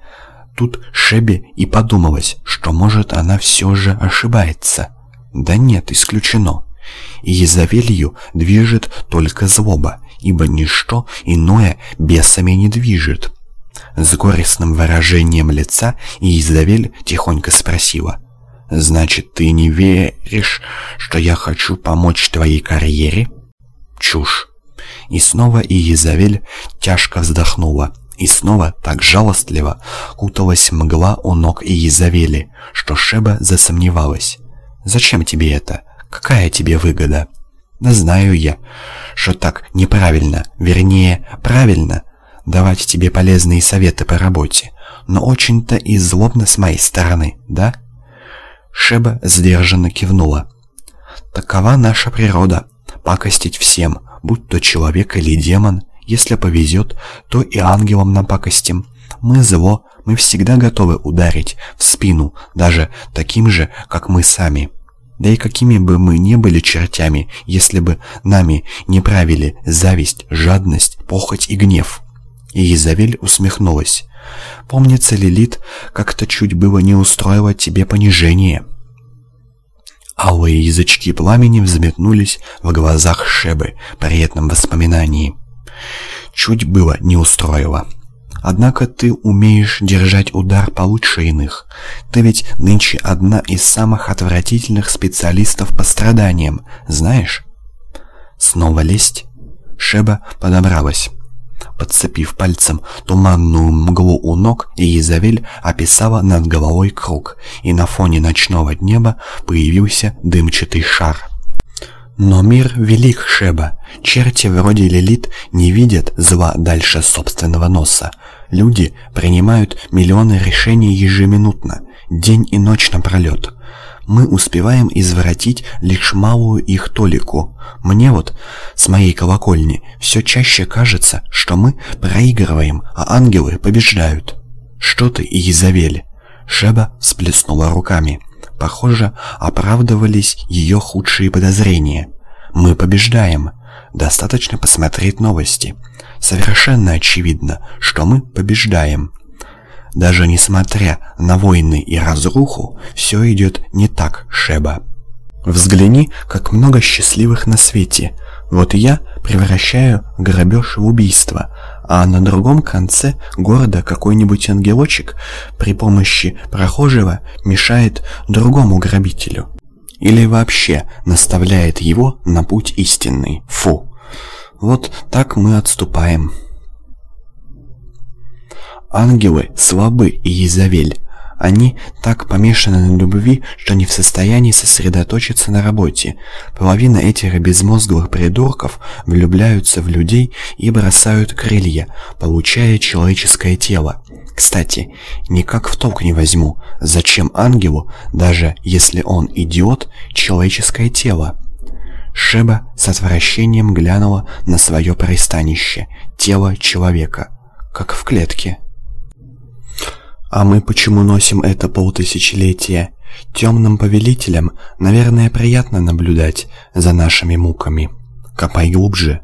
Тут Шебе и подумалось, что может она все же ошибается. Да нет, исключено. И Изавелью движет только злоба, ибо ничто иное бесами не движет. С горестным выражением лица Изавель тихонько спросила. «Значит, ты не веришь, что я хочу помочь твоей карьере?» «Чушь». И снова Иезавель тяжко вздохнула. И снова так жалостливо куталась мгла у ног Иезавели, что Шеба засомневалась. «Зачем тебе это? Какая тебе выгода?» «Да знаю я, что так неправильно, вернее, правильно, давать тебе полезные советы по работе, но очень-то и злобно с моей стороны, да?» Шеба сдержанно кивнула. «Такова наша природа, пакостить всем, будь то человек или демон, если повезет, то и ангелам напакостим. Мы зло, мы всегда готовы ударить в спину, даже таким же, как мы сами. Да и какими бы мы не были чертями, если бы нами не правили зависть, жадность, похоть и гнев. И Изавель усмехнулась. Помнится, Лилит как-то чуть было не устроила тебе понижение. Алые язычки пламени взметнулись в глазах Шебы при этом воспоминании. Чуть было не устроило. Однако ты умеешь держать удар получше иных. Ты ведь нынче одна из самых отвратительных специалистов по страданиям, знаешь? Снова лезть? Шеба подобралась. Подцепив пальцем туманную мглу у ног, Изавель описала над головой круг, и на фоне ночного неба появился дымчатый шар. Но мир велик, Шеба. Черти вроде Лилит не видят зла дальше собственного носа. Люди принимают миллионы решений ежеминутно, день и ночь напролет. Мы успеваем извратить лишь малую их толику. Мне вот, с моей колокольни, все чаще кажется, что мы проигрываем, а ангелы побеждают. Что ты, Изавель? Шеба всплеснула руками. Похоже, оправдывались ее худшие подозрения. «Мы побеждаем. Достаточно посмотреть новости. Совершенно очевидно, что мы побеждаем». Даже несмотря на войны и разруху, все идет не так, Шеба. Взгляни, как много счастливых на свете. Вот я превращаю грабеж в убийство, а на другом конце города какой-нибудь ангелочек при помощи прохожего мешает другому грабителю. Или вообще наставляет его на путь истинный. Фу. Вот так мы отступаем. Ангелы слабы, Изавель. Они так помешаны на любви, что не в состоянии сосредоточиться на работе. Половина этих безмозглых придурков влюбляются в людей и бросают крылья, получая человеческое тело. Кстати, никак в толк не возьму, зачем ангелу, даже если он идиот, человеческое тело? Шеба с отвращением глянула на свое пристанище, тело человека, как в клетке. А мы почему носим это полтысячелетия? Темным повелителям, наверное, приятно наблюдать за нашими муками. Копай глубже.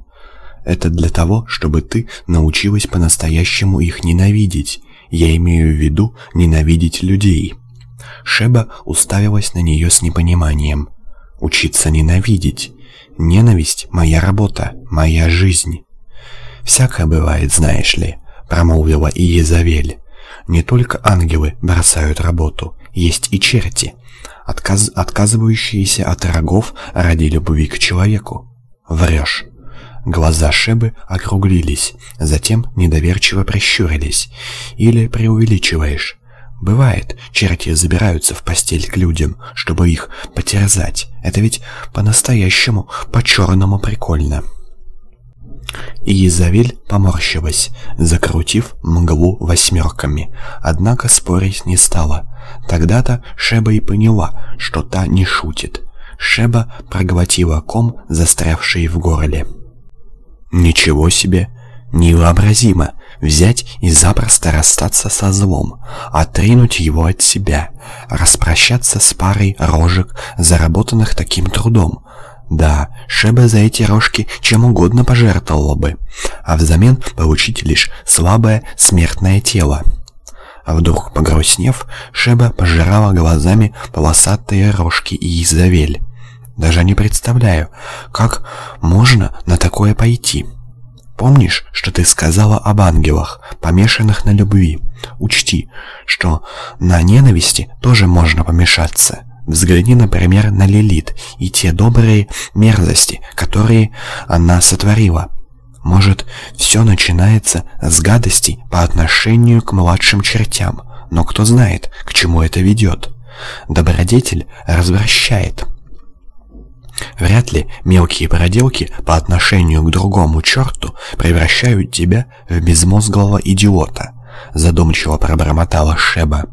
Это для того, чтобы ты научилась по-настоящему их ненавидеть. Я имею в виду ненавидеть людей. Шеба уставилась на нее с непониманием. Учиться ненавидеть. Ненависть — моя работа, моя жизнь. «Всякое бывает, знаешь ли», — промолвила Иезавель. Не только ангелы бросают работу, есть и черти, отказ отказывающиеся от рогов ради любви к человеку. Врешь. Глаза Шебы округлились, затем недоверчиво прищурились. Или преувеличиваешь. Бывает, черти забираются в постель к людям, чтобы их потерзать. Это ведь по-настоящему, по-черному прикольно. И Изавель поморщилась, закрутив мглу восьмерками, однако спорить не стала. Тогда-то Шеба и поняла, что та не шутит. Шеба проглотила ком, застрявший в горле. «Ничего себе! Невообразимо! Взять и запросто расстаться со злом, отринуть его от себя, распрощаться с парой рожек, заработанных таким трудом, да, Шеба за эти рожки чем угодно пожертвовала бы, а взамен получить лишь слабое смертное тело. А вдруг, погрустнев, Шеба пожирала глазами полосатые рожки и Изавель. Даже не представляю, как можно на такое пойти. Помнишь, что ты сказала об ангелах, помешанных на любви? Учти, что на ненависти тоже можно помешаться. Взгляни, например, на Лилит и те добрые мерзости, которые она сотворила. Может, все начинается с гадостей по отношению к младшим чертям, но кто знает, к чему это ведет. Добродетель развращает. Вряд ли мелкие проделки по отношению к другому черту превращают тебя в безмозглого идиота, задумчиво пробормотала Шеба.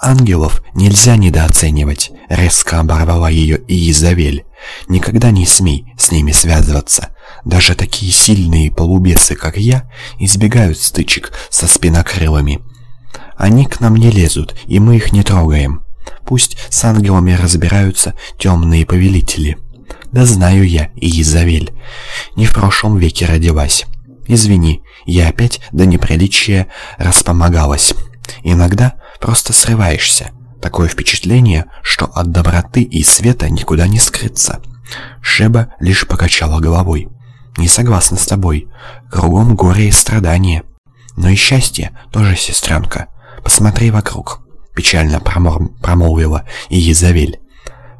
«Ангелов нельзя недооценивать», — резко оборвала ее Иезавель. «Никогда не смей с ними связываться. Даже такие сильные полубесы, как я, избегают стычек со спинокрылами. Они к нам не лезут, и мы их не трогаем. Пусть с ангелами разбираются темные повелители». «Да знаю я, Иезавель. Не в прошлом веке родилась. Извини, я опять до неприличия распомогалась». Иногда просто срываешься. Такое впечатление, что от доброты и света никуда не скрыться. Шеба лишь покачала головой. «Не согласна с тобой. Кругом горе и страдания. Но и счастье тоже, сестренка. Посмотри вокруг», — печально промор... промолвила Иезавель.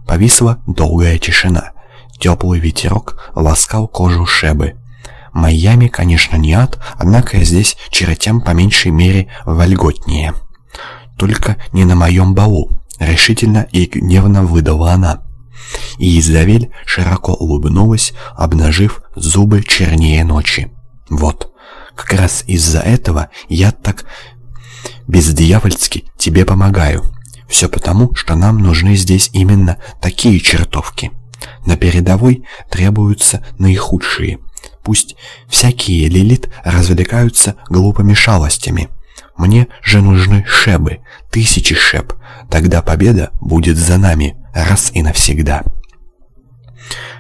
Повисла долгая тишина. Теплый ветерок ласкал кожу Шебы. Майами, конечно, не ад, однако здесь чертям по меньшей мере вольготнее. Только не на моем балу, решительно и гневно выдала она. И Изавель широко улыбнулась, обнажив зубы чернее ночи. Вот, как раз из-за этого я так бездьявольски тебе помогаю. Все потому, что нам нужны здесь именно такие чертовки. На передовой требуются наихудшие – Пусть всякие Лилит развлекаются глупыми шалостями. Мне же нужны шебы, тысячи шеб. Тогда победа будет за нами, раз и навсегда.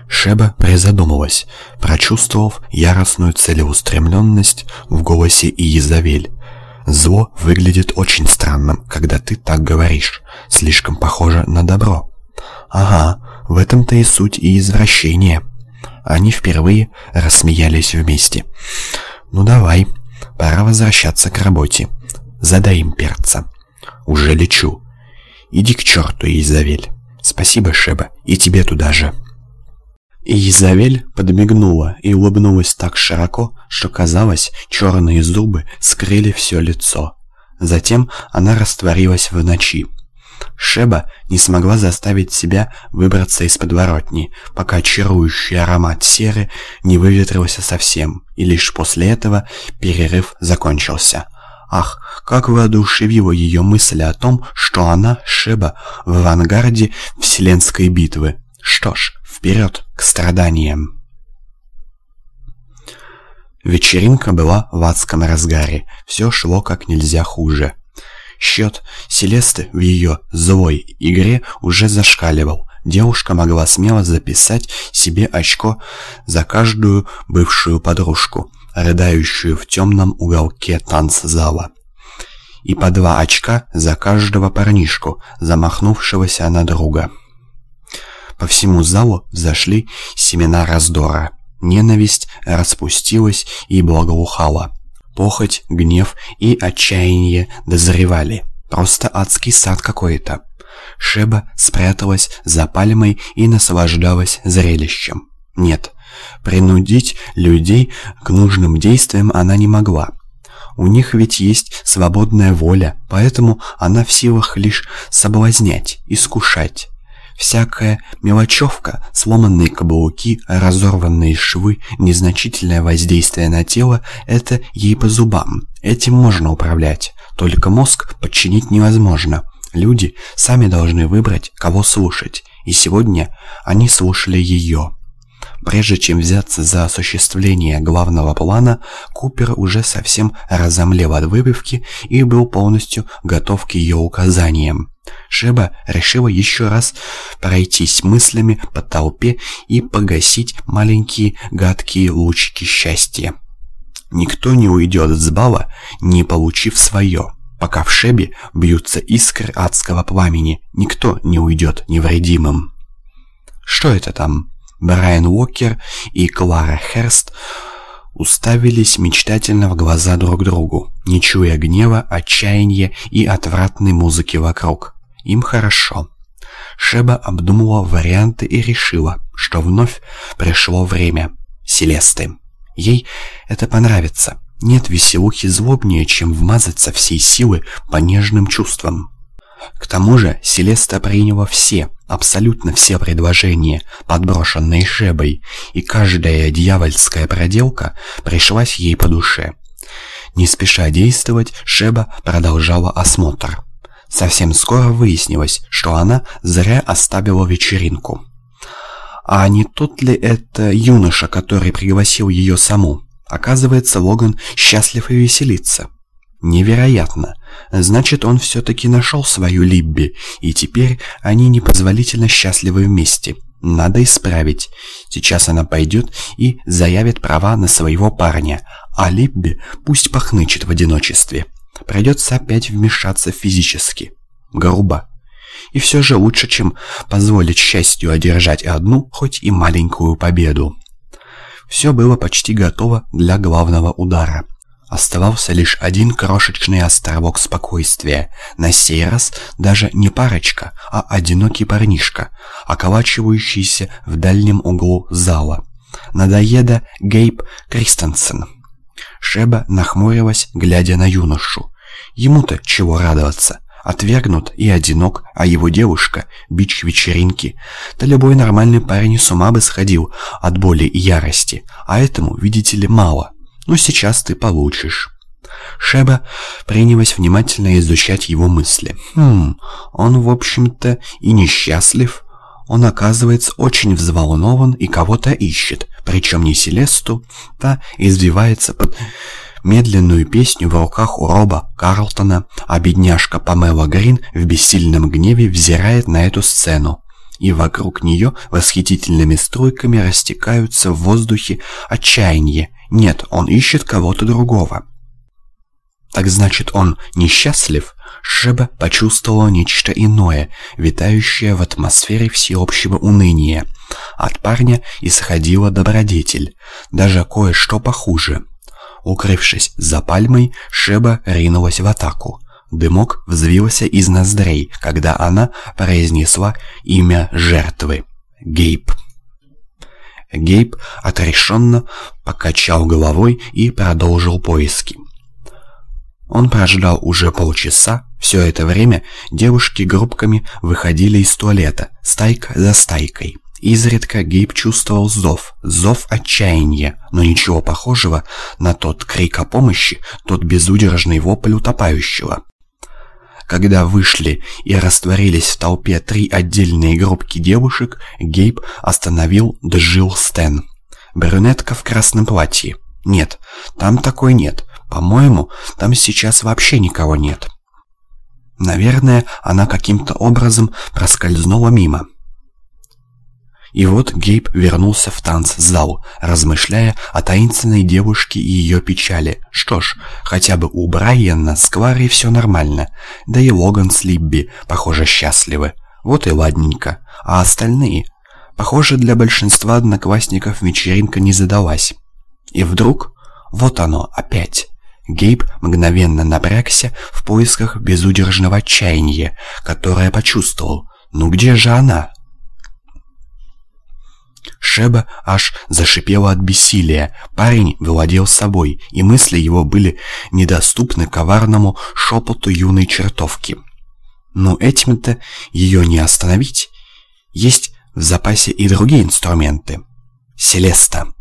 Шеба призадумалась, прочувствовав яростную целеустремленность в голосе Иезавель. «Зло выглядит очень странным, когда ты так говоришь. Слишком похоже на добро». «Ага, в этом-то и суть и извращение». Они впервые рассмеялись вместе. «Ну давай, пора возвращаться к работе. Задай им перца». «Уже лечу». «Иди к черту, Изавель». «Спасибо, Шеба, и тебе туда же». Изавель подмигнула и улыбнулась так широко, что казалось, черные зубы скрыли все лицо. Затем она растворилась в ночи. Шеба не смогла заставить себя выбраться из подворотни, пока чарующий аромат серы не выветрился совсем, и лишь после этого перерыв закончился. Ах, как воодушевила ее мысль о том, что она, Шеба, в авангарде вселенской битвы. Что ж, вперед к страданиям. Вечеринка была в адском разгаре, все шло как нельзя хуже. Счет Селесты в ее злой игре уже зашкаливал. Девушка могла смело записать себе очко за каждую бывшую подружку, рыдающую в темном уголке танцзала. И по два очка за каждого парнишку, замахнувшегося на друга. По всему залу взошли семена раздора. Ненависть распустилась и благоухала. Похоть, гнев и отчаяние дозревали. Просто адский сад какой-то. Шеба спряталась за пальмой и наслаждалась зрелищем. Нет, принудить людей к нужным действиям она не могла. У них ведь есть свободная воля, поэтому она в силах лишь соблазнять, искушать. Всякая мелочевка, сломанные каблуки, разорванные швы, незначительное воздействие на тело – это ей по зубам. Этим можно управлять. Только мозг подчинить невозможно. Люди сами должны выбрать, кого слушать. И сегодня они слушали ее. Прежде чем взяться за осуществление главного плана, Купер уже совсем разомлел от выпивки и был полностью готов к ее указаниям. Шеба решила еще раз пройтись мыслями по толпе и погасить маленькие гадкие лучики счастья. Никто не уйдет с бала, не получив свое. Пока в Шебе бьются искры адского пламени, никто не уйдет невредимым. Что это там? Брайан Уокер и Клара Херст уставились мечтательно в глаза друг другу, не чуя гнева, отчаяния и отвратной музыки вокруг. Им хорошо. Шеба обдумывала варианты и решила, что вновь пришло время Селесты. Ей это понравится. Нет веселухи злобнее, чем вмазать со всей силы по нежным чувствам. К тому же Селеста приняла все, абсолютно все предложения, подброшенные Шебой, и каждая дьявольская проделка пришлась ей по душе. Не спеша действовать, Шеба продолжала осмотр. Совсем скоро выяснилось, что она зря оставила вечеринку. А не тот ли это юноша, который пригласил ее саму? Оказывается, Логан счастлив и веселится. Невероятно. Значит, он все-таки нашел свою Либби, и теперь они непозволительно счастливы вместе. Надо исправить. Сейчас она пойдет и заявит права на своего парня, а Либби пусть похнычет в одиночестве. Придется опять вмешаться физически. Грубо. И все же лучше, чем позволить счастью одержать одну, хоть и маленькую победу. Все было почти готово для главного удара. Оставался лишь один крошечный островок спокойствия. На сей раз даже не парочка, а одинокий парнишка, околачивающийся в дальнем углу зала. Надоеда Гейб Кристенсен. Шеба нахмурилась, глядя на юношу. Ему-то чего радоваться? Отвергнут и одинок, а его девушка — бич вечеринки. Да любой нормальный парень с ума бы сходил от боли и ярости, а этому, видите ли, мало. Но сейчас ты получишь. Шеба принялась внимательно изучать его мысли. Хм, он, в общем-то, и несчастлив. Он, оказывается, очень взволнован и кого-то ищет, причем не Селесту, та извивается под медленную песню в руках у Роба Карлтона, а бедняжка Памела Грин в бессильном гневе взирает на эту сцену. И вокруг нее восхитительными струйками растекаются в воздухе отчаяние. Нет, он ищет кого-то другого. Так значит, он несчастлив? Шеба почувствовала нечто иное, витающее в атмосфере всеобщего уныния. От парня исходила добродетель, даже кое-что похуже. Укрывшись за пальмой, Шеба ринулась в атаку. Дымок взвился из ноздрей, когда она произнесла имя жертвы. Гейб. Гейб отрешенно покачал головой и продолжил поиски. Он прождал уже полчаса. Все это время девушки группками выходили из туалета, стайка за стайкой. Изредка Гейб чувствовал зов, зов отчаяния, но ничего похожего на тот крик о помощи, тот безудержный вопль утопающего. Когда вышли и растворились в толпе три отдельные группки девушек, Гейб остановил Джил Стэн. Брюнетка в красном платье. Нет, там такой нет. По-моему, там сейчас вообще никого нет. Наверное, она каким-то образом проскользнула мимо. И вот Гейб вернулся в танцзал, размышляя о таинственной девушке и ее печали. Что ж, хотя бы у Брайана с Кварой все нормально, да и Логан с Либби, похоже, счастливы. Вот и ладненько. А остальные? Похоже, для большинства одноклассников вечеринка не задалась. И вдруг... Вот оно, опять. Гейб мгновенно напрягся в поисках безудержного отчаяния, которое почувствовал. «Ну где же она?» Шеба аж зашипела от бессилия. Парень владел собой, и мысли его были недоступны коварному шепоту юной чертовки. Но этим-то ее не остановить. Есть в запасе и другие инструменты. Селеста.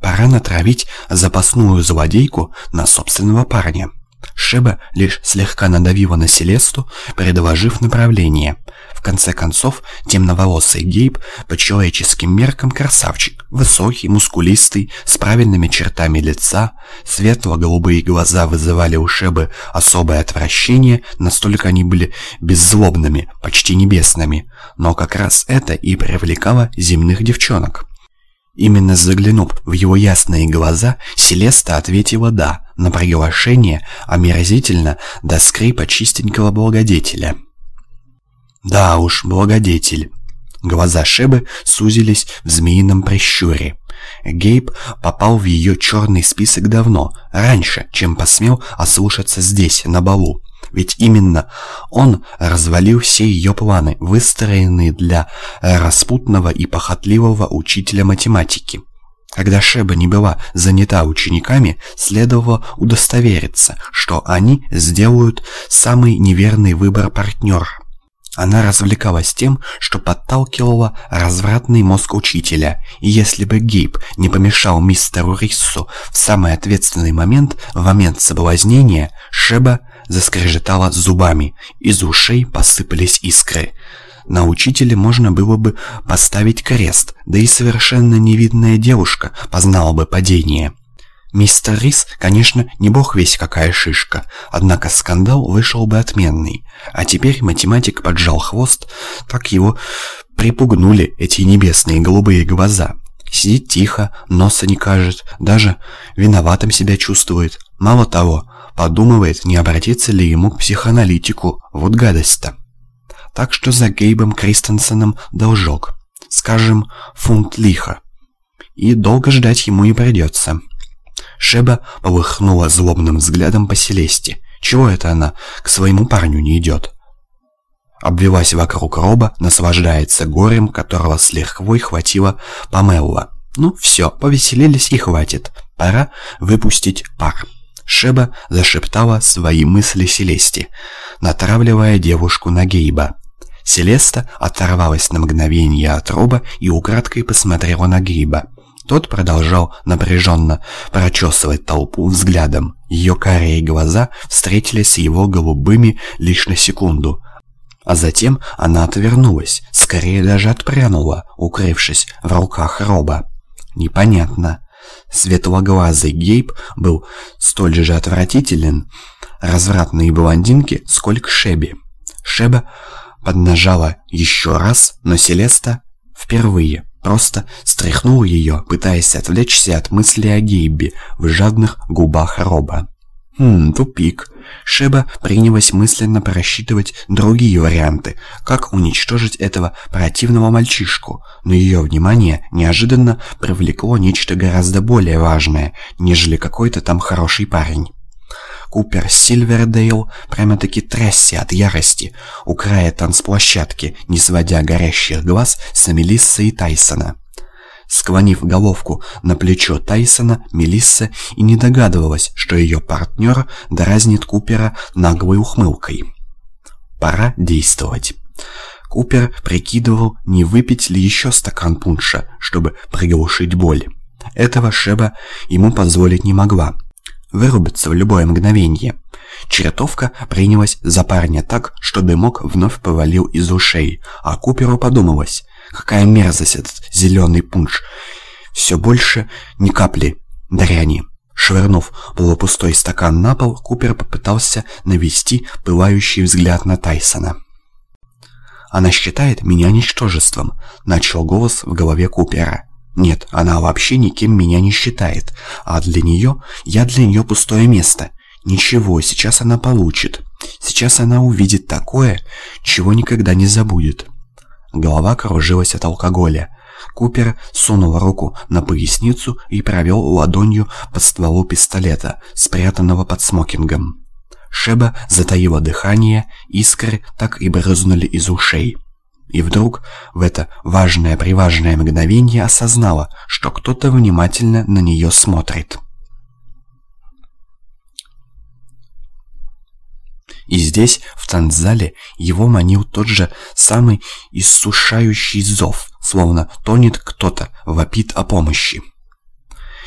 Пора натравить запасную злодейку на собственного парня. Шеба лишь слегка надавила на Селесту, предложив направление. В конце концов, темноволосый Гейб по человеческим меркам красавчик. Высокий, мускулистый, с правильными чертами лица. Светло-голубые глаза вызывали у Шебы особое отвращение, настолько они были беззлобными, почти небесными. Но как раз это и привлекало земных девчонок. Именно заглянув в его ясные глаза, Селеста ответила «да» на приглашение омерзительно до скрипа чистенького благодетеля. «Да уж, благодетель». Глаза Шебы сузились в змеином прищуре. Гейб попал в ее черный список давно, раньше, чем посмел ослушаться здесь, на балу. Ведь именно он развалил все ее планы, выстроенные для распутного и похотливого учителя математики. Когда Шеба не была занята учениками, следовало удостовериться, что они сделают самый неверный выбор партнера. Она развлекалась тем, что подталкивала развратный мозг учителя, и если бы Гейб не помешал мистеру Риссу в самый ответственный момент, в момент соблазнения, Шеба заскрежетала зубами, из ушей посыпались искры. На учителе можно было бы поставить крест, да и совершенно невидная девушка познала бы падение. Мистер Рис, конечно, не бог весь какая шишка, однако скандал вышел бы отменный. А теперь математик поджал хвост, так его припугнули эти небесные голубые глаза. Сидит тихо, носа не кажет, даже виноватым себя чувствует. Мало того, Подумывает, не обратиться ли ему к психоаналитику. Вот гадость-то. Так что за Гейбом Кристенсеном должок. Скажем, фунт лиха. И долго ждать ему не придется. Шеба полыхнула злобным взглядом по Селесте. Чего это она к своему парню не идет? Обвелась вокруг роба, наслаждается горем, которого с лихвой хватило Памелла. Ну все, повеселились и хватит. Пора выпустить пар. Шеба зашептала свои мысли Селесте, натравливая девушку на Гейба. Селеста оторвалась на мгновение от роба и украдкой посмотрела на Гейба. Тот продолжал напряженно прочесывать толпу взглядом. Ее карие глаза встретились с его голубыми лишь на секунду. А затем она отвернулась, скорее даже отпрянула, укрывшись в руках роба. Непонятно. Светлоглазый Гейб был столь же отвратителен развратные блондинки, сколько Шеби. Шеба поднажала еще раз, но Селеста впервые просто стряхнула ее, пытаясь отвлечься от мысли о Гейбе в жадных губах Роба. Хм, тупик. Шеба принялась мысленно просчитывать другие варианты, как уничтожить этого противного мальчишку, но ее внимание неожиданно привлекло нечто гораздо более важное, нежели какой-то там хороший парень. Купер Сильвердейл прямо-таки трясся от ярости у края танцплощадки, не сводя горящих глаз с Мелиссы и Тайсона. Склонив головку на плечо Тайсона, Мелисса и не догадывалась, что ее партнер дразнит Купера наглой ухмылкой. Пора действовать. Купер прикидывал, не выпить ли еще стакан пунша, чтобы приглушить боль. Этого Шеба ему позволить не могла. Вырубиться в любое мгновение. Чертовка принялась за парня так, что дымок вновь повалил из ушей, а Куперу подумалось, какая мерзость этот зеленый пунш. Все больше ни капли дряни. Швырнув полупустой стакан на пол, Купер попытался навести пылающий взгляд на Тайсона. «Она считает меня ничтожеством», — начал голос в голове Купера. «Нет, она вообще никем меня не считает, а для нее я для нее пустое место. Ничего, сейчас она получит. Сейчас она увидит такое, чего никогда не забудет». Голова кружилась от алкоголя. Купер сунул руку на поясницу и провел ладонью по стволу пистолета, спрятанного под смокингом. Шеба затаила дыхание, искры так и брызнули из ушей. И вдруг в это важное-приважное мгновение осознала, что кто-то внимательно на нее смотрит. И здесь, в танцзале, его манил тот же самый иссушающий зов, словно тонет кто-то, вопит о помощи.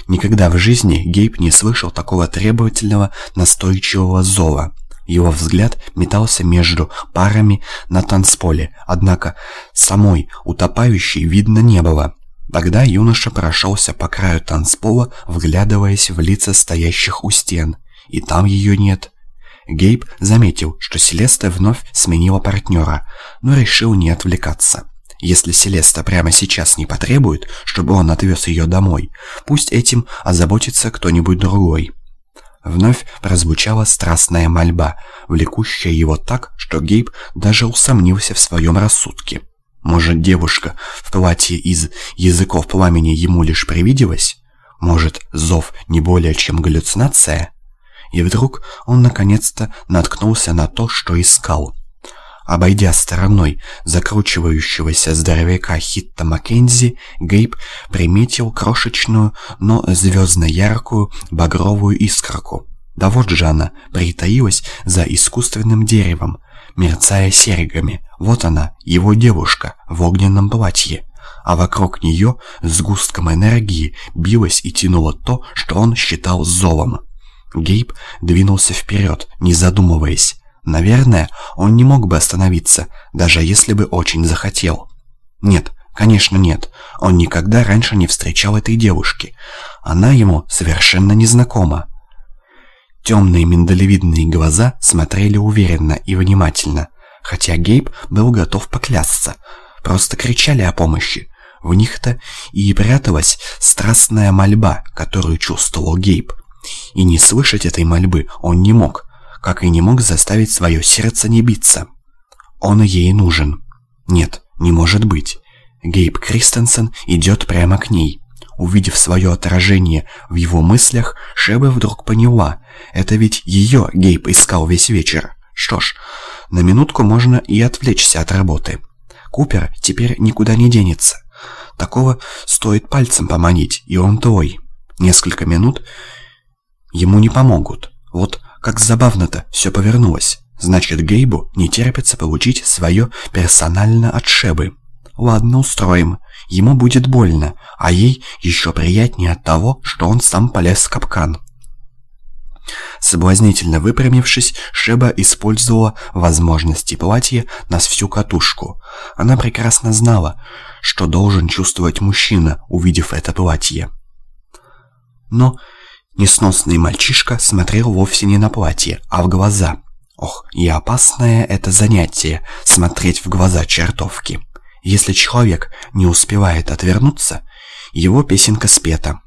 Никогда в жизни Гейб не слышал такого требовательного, настойчивого зова. Его взгляд метался между парами на танцполе, однако самой утопающей видно не было. Тогда юноша прошелся по краю танцпола, вглядываясь в лица стоящих у стен. И там ее нет. Гейб заметил, что Селеста вновь сменила партнера, но решил не отвлекаться. Если Селеста прямо сейчас не потребует, чтобы он отвез ее домой, пусть этим озаботится кто-нибудь другой. Вновь прозвучала страстная мольба, влекущая его так, что Гейб даже усомнился в своем рассудке. Может, девушка в платье из языков пламени ему лишь привиделась? Может, зов не более чем галлюцинация? И вдруг он наконец-то наткнулся на то, что искал. Обойдя стороной закручивающегося здоровяка Хитта Маккензи, Гейб приметил крошечную, но звездно-яркую багровую искорку. Да вот же она притаилась за искусственным деревом, мерцая серьгами. Вот она, его девушка, в огненном платье. А вокруг нее с густком энергии билось и тянуло то, что он считал зовом. Гейб двинулся вперед, не задумываясь. Наверное, он не мог бы остановиться, даже если бы очень захотел. Нет, конечно нет, он никогда раньше не встречал этой девушки. Она ему совершенно незнакома. Темные миндалевидные глаза смотрели уверенно и внимательно, хотя Гейб был готов поклясться. Просто кричали о помощи. В них-то и пряталась страстная мольба, которую чувствовал Гейб. И не слышать этой мольбы он не мог, как и не мог заставить свое сердце не биться. Он ей нужен. Нет, не может быть. Гейб Кристенсен идет прямо к ней. Увидев свое отражение в его мыслях, Шеба вдруг поняла, это ведь ее Гейб искал весь вечер. Что ж, на минутку можно и отвлечься от работы. Купер теперь никуда не денется. Такого стоит пальцем поманить, и он твой. Несколько минут ему не помогут. Вот как забавно-то все повернулось. Значит, Гейбу не терпится получить свое персонально от Шебы. Ладно, устроим. Ему будет больно, а ей еще приятнее от того, что он сам полез в капкан. Соблазнительно выпрямившись, Шеба использовала возможности платья на всю катушку. Она прекрасно знала, что должен чувствовать мужчина, увидев это платье. Но Несносный мальчишка смотрел вовсе не на платье, а в глаза. Ох, и опасное это занятие — смотреть в глаза чертовки. Если человек не успевает отвернуться, его песенка спета.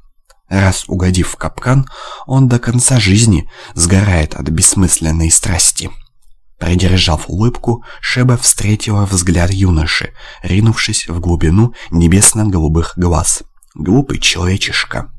Раз угодив в капкан, он до конца жизни сгорает от бессмысленной страсти. Придержав улыбку, Шеба встретила взгляд юноши, ринувшись в глубину небесно-голубых глаз. Глупый человечишка.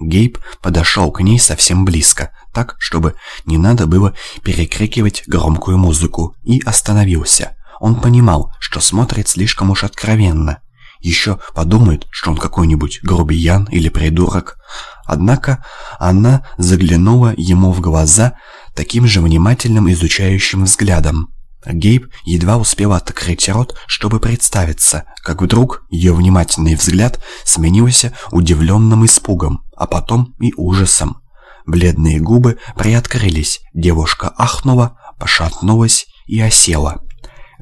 Гейб подошел к ней совсем близко, так, чтобы не надо было перекрикивать громкую музыку, и остановился. Он понимал, что смотрит слишком уж откровенно. Еще подумает, что он какой-нибудь грубиян или придурок. Однако она заглянула ему в глаза таким же внимательным изучающим взглядом. Гейб едва успел открыть рот, чтобы представиться, как вдруг ее внимательный взгляд сменился удивленным испугом, а потом и ужасом. Бледные губы приоткрылись, девушка ахнула, пошатнулась и осела.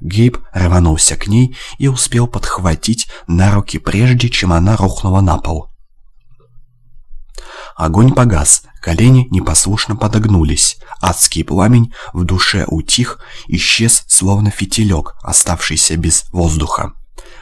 Гейб рванулся к ней и успел подхватить на руки, прежде чем она рухнула на пол. Огонь погас, колени непослушно подогнулись. Адский пламень в душе утих, исчез, словно фитилек, оставшийся без воздуха.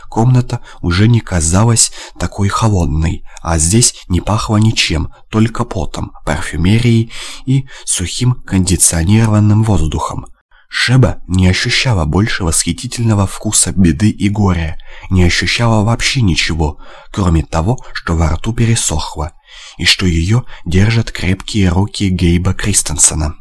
Комната уже не казалась такой холодной, а здесь не пахло ничем, только потом, парфюмерией и сухим кондиционированным воздухом. Шеба не ощущала больше восхитительного вкуса беды и горя, не ощущала вообще ничего, кроме того, что во рту пересохло, и что ее держат крепкие руки Гейба Кристенсена.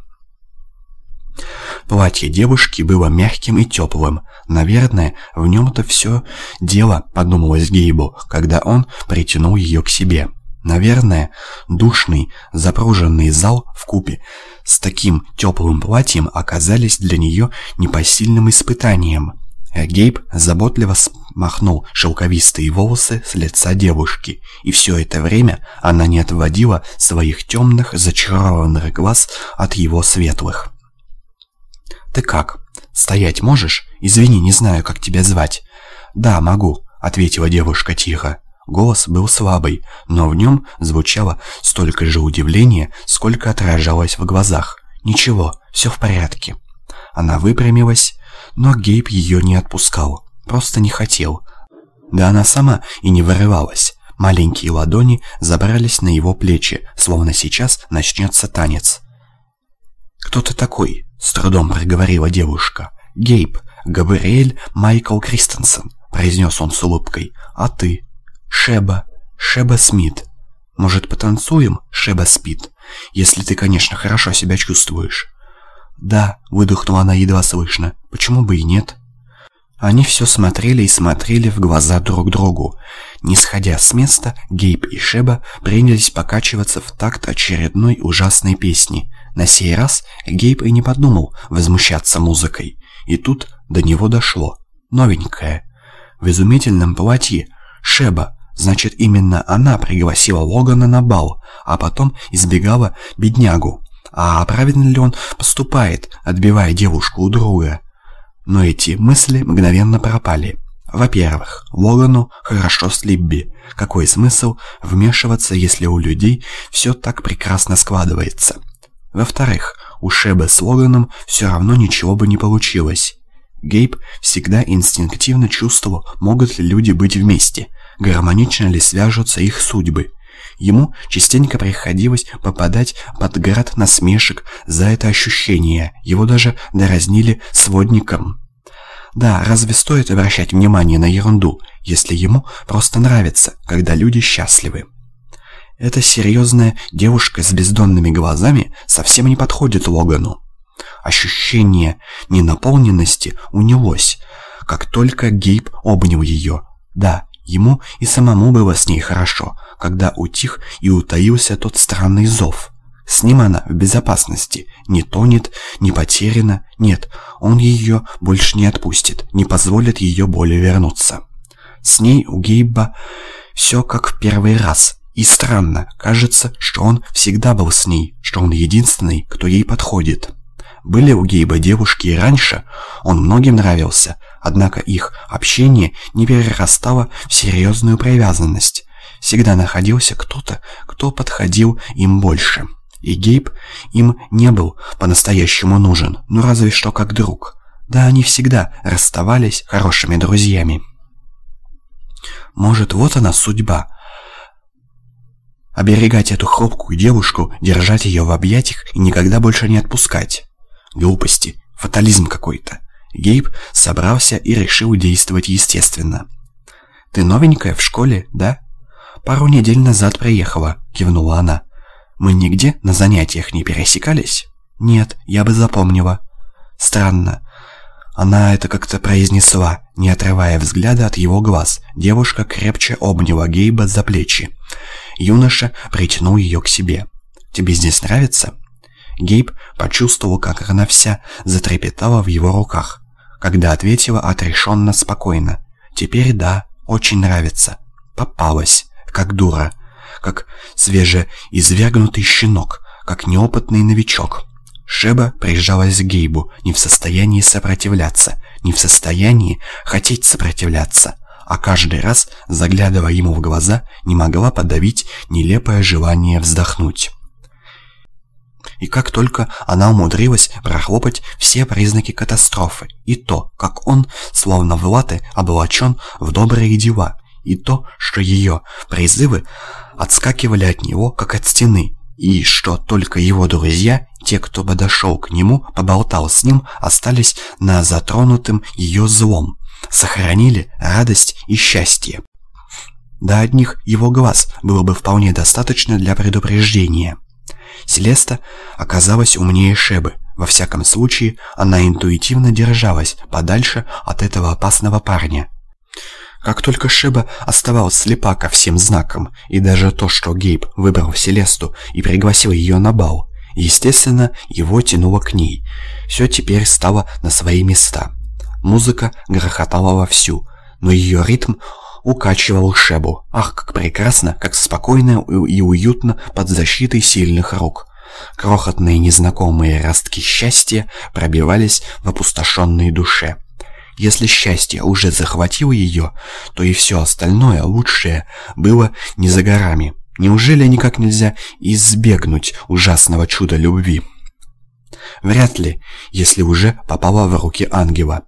Платье девушки было мягким и теплым. Наверное, в нем-то все дело, подумалось Гейбу, когда он притянул ее к себе. Наверное, душный, запруженный зал в купе с таким теплым платьем оказались для нее непосильным испытанием. Гейб заботливо смахнул шелковистые волосы с лица девушки, и все это время она не отводила своих темных, зачарованных глаз от его светлых. «Ты как? Стоять можешь? Извини, не знаю, как тебя звать». «Да, могу», — ответила девушка тихо. Голос был слабый, но в нем звучало столько же удивления, сколько отражалось в глазах. «Ничего, все в порядке». Она выпрямилась, но Гейб ее не отпускал, просто не хотел. Да она сама и не вырывалась. Маленькие ладони забрались на его плечи, словно сейчас начнется танец. «Кто ты такой?» — с трудом проговорила девушка. «Гейб, Габриэль Майкл Кристенсен», — произнес он с улыбкой. «А ты?» Шеба. Шеба Смит. Может, потанцуем, Шеба спит? Если ты, конечно, хорошо себя чувствуешь. Да, выдохнула она едва слышно. Почему бы и нет? Они все смотрели и смотрели в глаза друг другу. Не сходя с места, Гейб и Шеба принялись покачиваться в такт очередной ужасной песни. На сей раз Гейб и не подумал возмущаться музыкой. И тут до него дошло. Новенькая. В изумительном платье Шеба Значит, именно она пригласила Логана на бал, а потом избегала беднягу. А правильно ли он поступает, отбивая девушку у друга? Но эти мысли мгновенно пропали. Во-первых, Логану хорошо с Либби. Какой смысл вмешиваться, если у людей все так прекрасно складывается? Во-вторых, у Шебы с Логаном все равно ничего бы не получилось. Гейб всегда инстинктивно чувствовал, могут ли люди быть вместе, гармонично ли свяжутся их судьбы. Ему частенько приходилось попадать под град насмешек за это ощущение, его даже доразнили сводником. Да, разве стоит обращать внимание на ерунду, если ему просто нравится, когда люди счастливы? Эта серьезная девушка с бездонными глазами совсем не подходит Логану. Ощущение ненаполненности унялось, как только Гейб обнял ее. Да, Ему и самому было с ней хорошо, когда утих и утаился тот странный зов. С ним она в безопасности, не тонет, не потеряна, нет, он ее больше не отпустит, не позволит ее более вернуться. С ней у Гейба все как в первый раз, и странно, кажется, что он всегда был с ней, что он единственный, кто ей подходит. Были у Гейба девушки и раньше, он многим нравился, однако их общение не перерастало в серьезную привязанность. Всегда находился кто-то, кто подходил им больше. И Гейб им не был по-настоящему нужен, ну разве что как друг. Да они всегда расставались хорошими друзьями. Может, вот она судьба. Оберегать эту хрупкую девушку, держать ее в объятиях и никогда больше не отпускать. Глупости, фатализм какой-то. Гейб собрался и решил действовать естественно. «Ты новенькая в школе, да?» «Пару недель назад приехала», — кивнула она. «Мы нигде на занятиях не пересекались?» «Нет, я бы запомнила». «Странно. Она это как-то произнесла, не отрывая взгляда от его глаз. Девушка крепче обняла Гейба за плечи. Юноша притянул ее к себе. «Тебе здесь нравится?» Гейб почувствовал, как она вся затрепетала в его руках, когда ответила отрешенно спокойно. «Теперь да, очень нравится. Попалась, как дура, как свежеизвергнутый щенок, как неопытный новичок». Шеба прижалась к Гейбу, не в состоянии сопротивляться, не в состоянии хотеть сопротивляться, а каждый раз, заглядывая ему в глаза, не могла подавить нелепое желание вздохнуть. И как только она умудрилась прохлопать все признаки катастрофы, и то, как он, словно в латы, облачен в добрые дела, и то, что ее призывы отскакивали от него, как от стены, и что только его друзья, те, кто подошел к нему, поболтал с ним, остались на затронутым ее злом, сохранили радость и счастье. До одних его глаз было бы вполне достаточно для предупреждения. Селеста оказалась умнее Шебы. Во всяком случае, она интуитивно держалась подальше от этого опасного парня. Как только Шеба оставалась слепа ко всем знакам, и даже то, что Гейб выбрал Селесту и пригласил ее на бал, естественно, его тянуло к ней. Все теперь стало на свои места. Музыка грохотала вовсю, но ее ритм укачивал Шебу. Ах, как прекрасно, как спокойно и уютно под защитой сильных рук. Крохотные незнакомые ростки счастья пробивались в опустошенной душе. Если счастье уже захватило ее, то и все остальное, лучшее, было не за горами. Неужели никак нельзя избегнуть ужасного чуда любви? Вряд ли, если уже попала в руки ангела.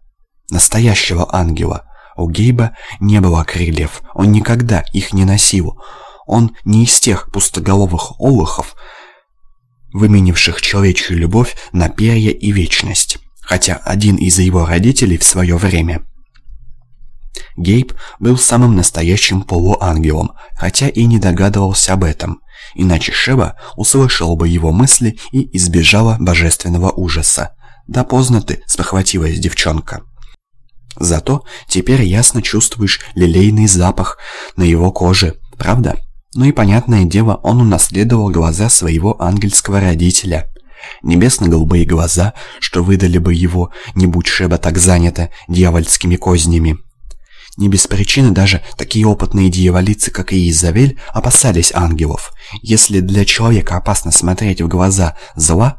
Настоящего ангела. У Гейба не было крыльев, он никогда их не носил. Он не из тех пустоголовых олухов, выменивших человечью любовь на перья и вечность хотя один из его родителей в свое время. Гейб был самым настоящим полуангелом, хотя и не догадывался об этом, иначе Шеба услышал бы его мысли и избежала божественного ужаса. «Да поздно ты», — спохватилась девчонка. Зато теперь ясно чувствуешь лилейный запах на его коже, правда? Ну и понятное дело, он унаследовал глаза своего ангельского родителя. Небесно-голубые глаза, что выдали бы его, не будь Шеба так занята дьявольскими кознями. Не без причины даже такие опытные дьяволицы, как и Изавель, опасались ангелов. Если для человека опасно смотреть в глаза зла,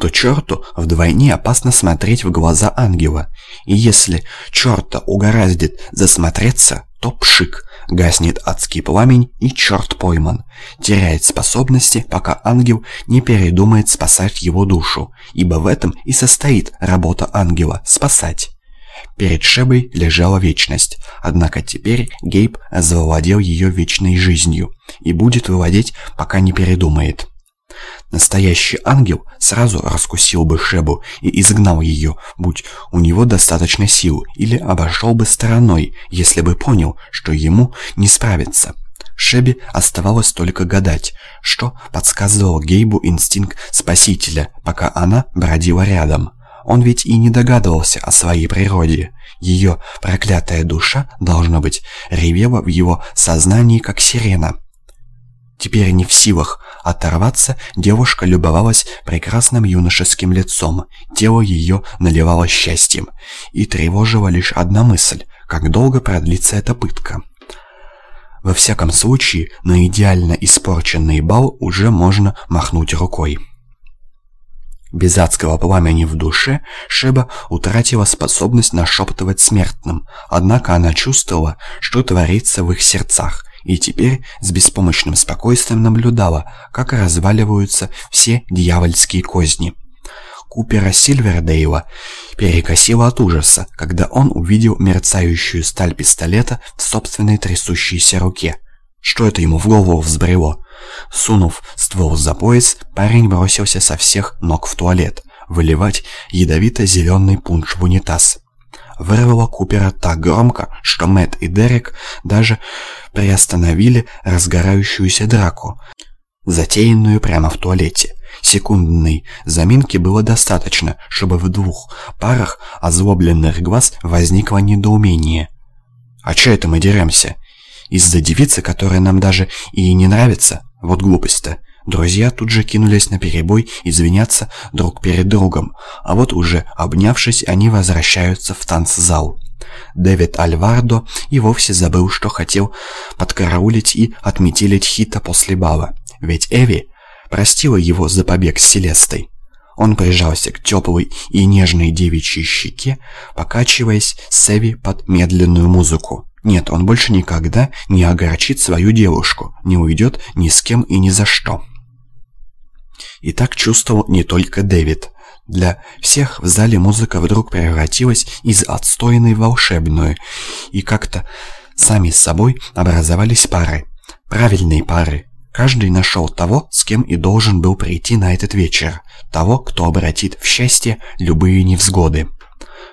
то черту вдвойне опасно смотреть в глаза ангела. И если черта угораздит засмотреться, то пшик, гаснет адский пламень и черт пойман. Теряет способности, пока ангел не передумает спасать его душу, ибо в этом и состоит работа ангела – спасать. Перед Шебой лежала вечность, однако теперь Гейб завладел ее вечной жизнью и будет выводить, пока не передумает. Настоящий ангел сразу раскусил бы Шебу и изгнал ее, будь у него достаточно сил, или обошел бы стороной, если бы понял, что ему не справиться. Шебе оставалось только гадать, что подсказывал Гейбу инстинкт спасителя, пока она бродила рядом. Он ведь и не догадывался о своей природе. Ее проклятая душа, должно быть, ревела в его сознании, как сирена. Теперь не в силах оторваться, девушка любовалась прекрасным юношеским лицом, тело ее наливало счастьем, и тревожила лишь одна мысль, как долго продлится эта пытка. Во всяком случае, на идеально испорченный бал уже можно махнуть рукой. Без адского пламени в душе Шеба утратила способность нашептывать смертным, однако она чувствовала, что творится в их сердцах, и теперь с беспомощным спокойствием наблюдала, как разваливаются все дьявольские козни. Купера Сильвердейла перекосило от ужаса, когда он увидел мерцающую сталь пистолета в собственной трясущейся руке. Что это ему в голову взбрело? Сунув ствол за пояс, парень бросился со всех ног в туалет, выливать ядовито-зеленый пунш в унитаз вырвало Купера так громко, что Мэтт и Дерек даже приостановили разгорающуюся драку, затеянную прямо в туалете. Секундной заминки было достаточно, чтобы в двух парах озлобленных глаз возникло недоумение. «А чё это мы деремся? Из-за девицы, которая нам даже и не нравится? Вот глупость-то!» Друзья тут же кинулись на перебой извиняться друг перед другом, а вот уже обнявшись, они возвращаются в танцзал. Дэвид Альвардо и вовсе забыл, что хотел подкараулить и отметилить Хита после бала. Ведь Эви простила его за побег с Селестой. Он прижался к теплой и нежной девичьей щеке, покачиваясь с Эви под медленную музыку. Нет, он больше никогда не огорчит свою девушку, не уйдет ни с кем и ни за что. И так чувствовал не только Дэвид. Для всех в зале музыка вдруг превратилась из отстойной в волшебную, и как-то сами с собой образовались пары. Правильные пары. Каждый нашел того, с кем и должен был прийти на этот вечер. Того, кто обратит в счастье любые невзгоды.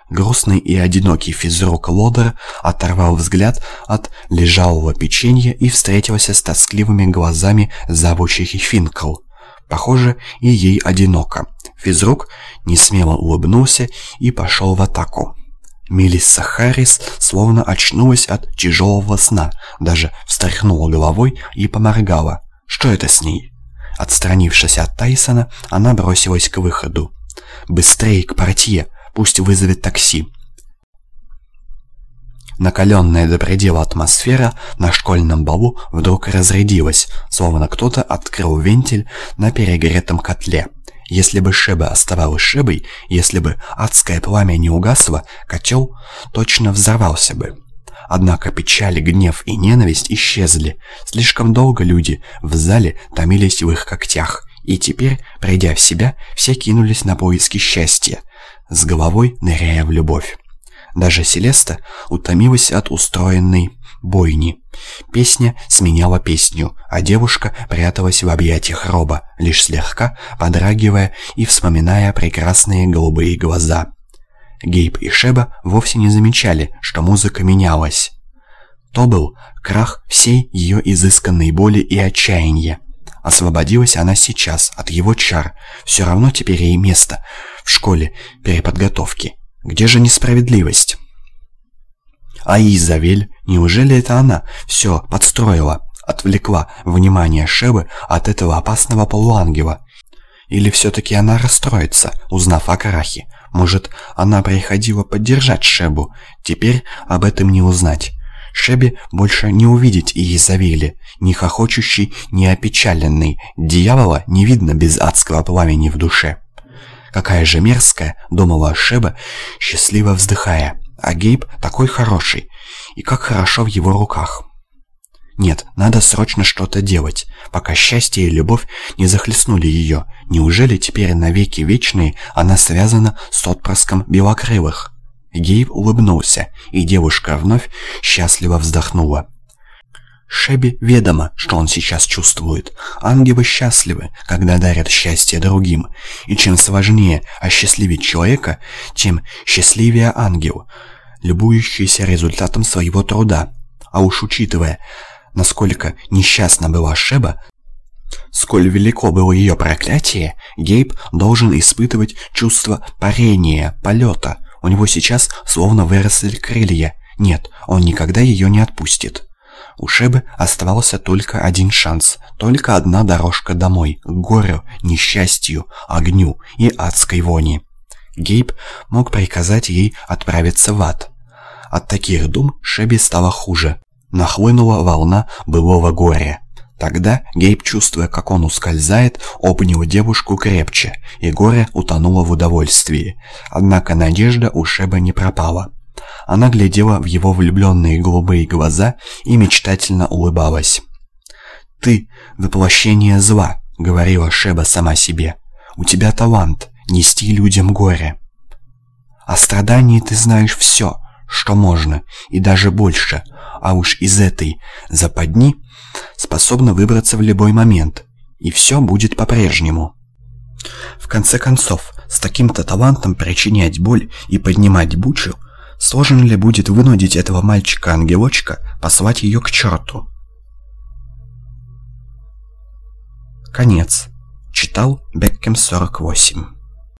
Грустный и одинокий физрук Лодер оторвал взгляд от лежалого печенья и встретился с тоскливыми глазами завучихи Финкл. Похоже, и ей одиноко. Физрук несмело улыбнулся и пошел в атаку. Мелисса Харрис словно очнулась от тяжелого сна, даже встряхнула головой и поморгала. Что это с ней? Отстранившись от Тайсона, она бросилась к выходу. «Быстрее к портье! Пусть вызовет такси!» Накаленная до предела атмосфера на школьном балу вдруг разрядилась, словно кто-то открыл вентиль на перегретом котле. Если бы Шеба оставалась Шебой, если бы адское пламя не угасло, котел точно взорвался бы. Однако печаль, гнев и ненависть исчезли. Слишком долго люди в зале томились в их когтях. И теперь, придя в себя, все кинулись на поиски счастья, с головой ныряя в любовь. Даже Селеста утомилась от устроенной бойни. Песня сменяла песню, а девушка пряталась в объятиях Роба, лишь слегка подрагивая и вспоминая прекрасные голубые глаза. Гейб и Шеба вовсе не замечали, что музыка менялась. То был крах всей ее изысканной боли и отчаяния. Освободилась она сейчас от его чар, все равно теперь ей место в школе переподготовки. Где же несправедливость? А Изавель, неужели это она все подстроила, отвлекла внимание Шебы от этого опасного полуангела? Или все-таки она расстроится, узнав о крахе? Может, она приходила поддержать Шебу? Теперь об этом не узнать. Шебе больше не увидеть и Изавели, ни хохочущий, ни опечаленный. Дьявола не видно без адского пламени в душе. «Какая же мерзкая!» — думала Шеба, счастливо вздыхая. «А Гейб такой хороший, и как хорошо в его руках!» Нет, надо срочно что-то делать, пока счастье и любовь не захлестнули ее. Неужели теперь навеки вечные она связана с отпрыском белокрылых? Гейб улыбнулся, и девушка вновь счастливо вздохнула. Шеби ведомо, что он сейчас чувствует. Ангелы счастливы, когда дарят счастье другим. И чем сложнее осчастливить человека, тем счастливее ангел, любующийся результатом своего труда. А уж учитывая, насколько несчастна была Шеба, сколь велико было ее проклятие, Гейб должен испытывать чувство парения, полета. У него сейчас словно выросли крылья. Нет, он никогда ее не отпустит. У Шебы оставался только один шанс, только одна дорожка домой, к горю, несчастью, огню и адской вони. Гейб мог приказать ей отправиться в ад. От таких дум Шебе стало хуже. Нахлынула волна былого горя. Тогда Гейб, чувствуя, как он ускользает, обнял девушку крепче, и горе утонуло в удовольствии. Однако надежда у Шеба не пропала. Она глядела в его влюбленные голубые глаза и мечтательно улыбалась. «Ты — воплощение зла», — говорила Шеба сама себе. «У тебя талант — нести людям горе. О страдании ты знаешь все, что можно, и даже больше, а уж из этой западни способна выбраться в любой момент, и все будет по-прежнему». В конце концов, с таким-то талантом причинять боль и поднимать бучу — Сложно ли будет вынудить этого мальчика-ангелочка послать ее к черту? Конец. Читал Беккем 48.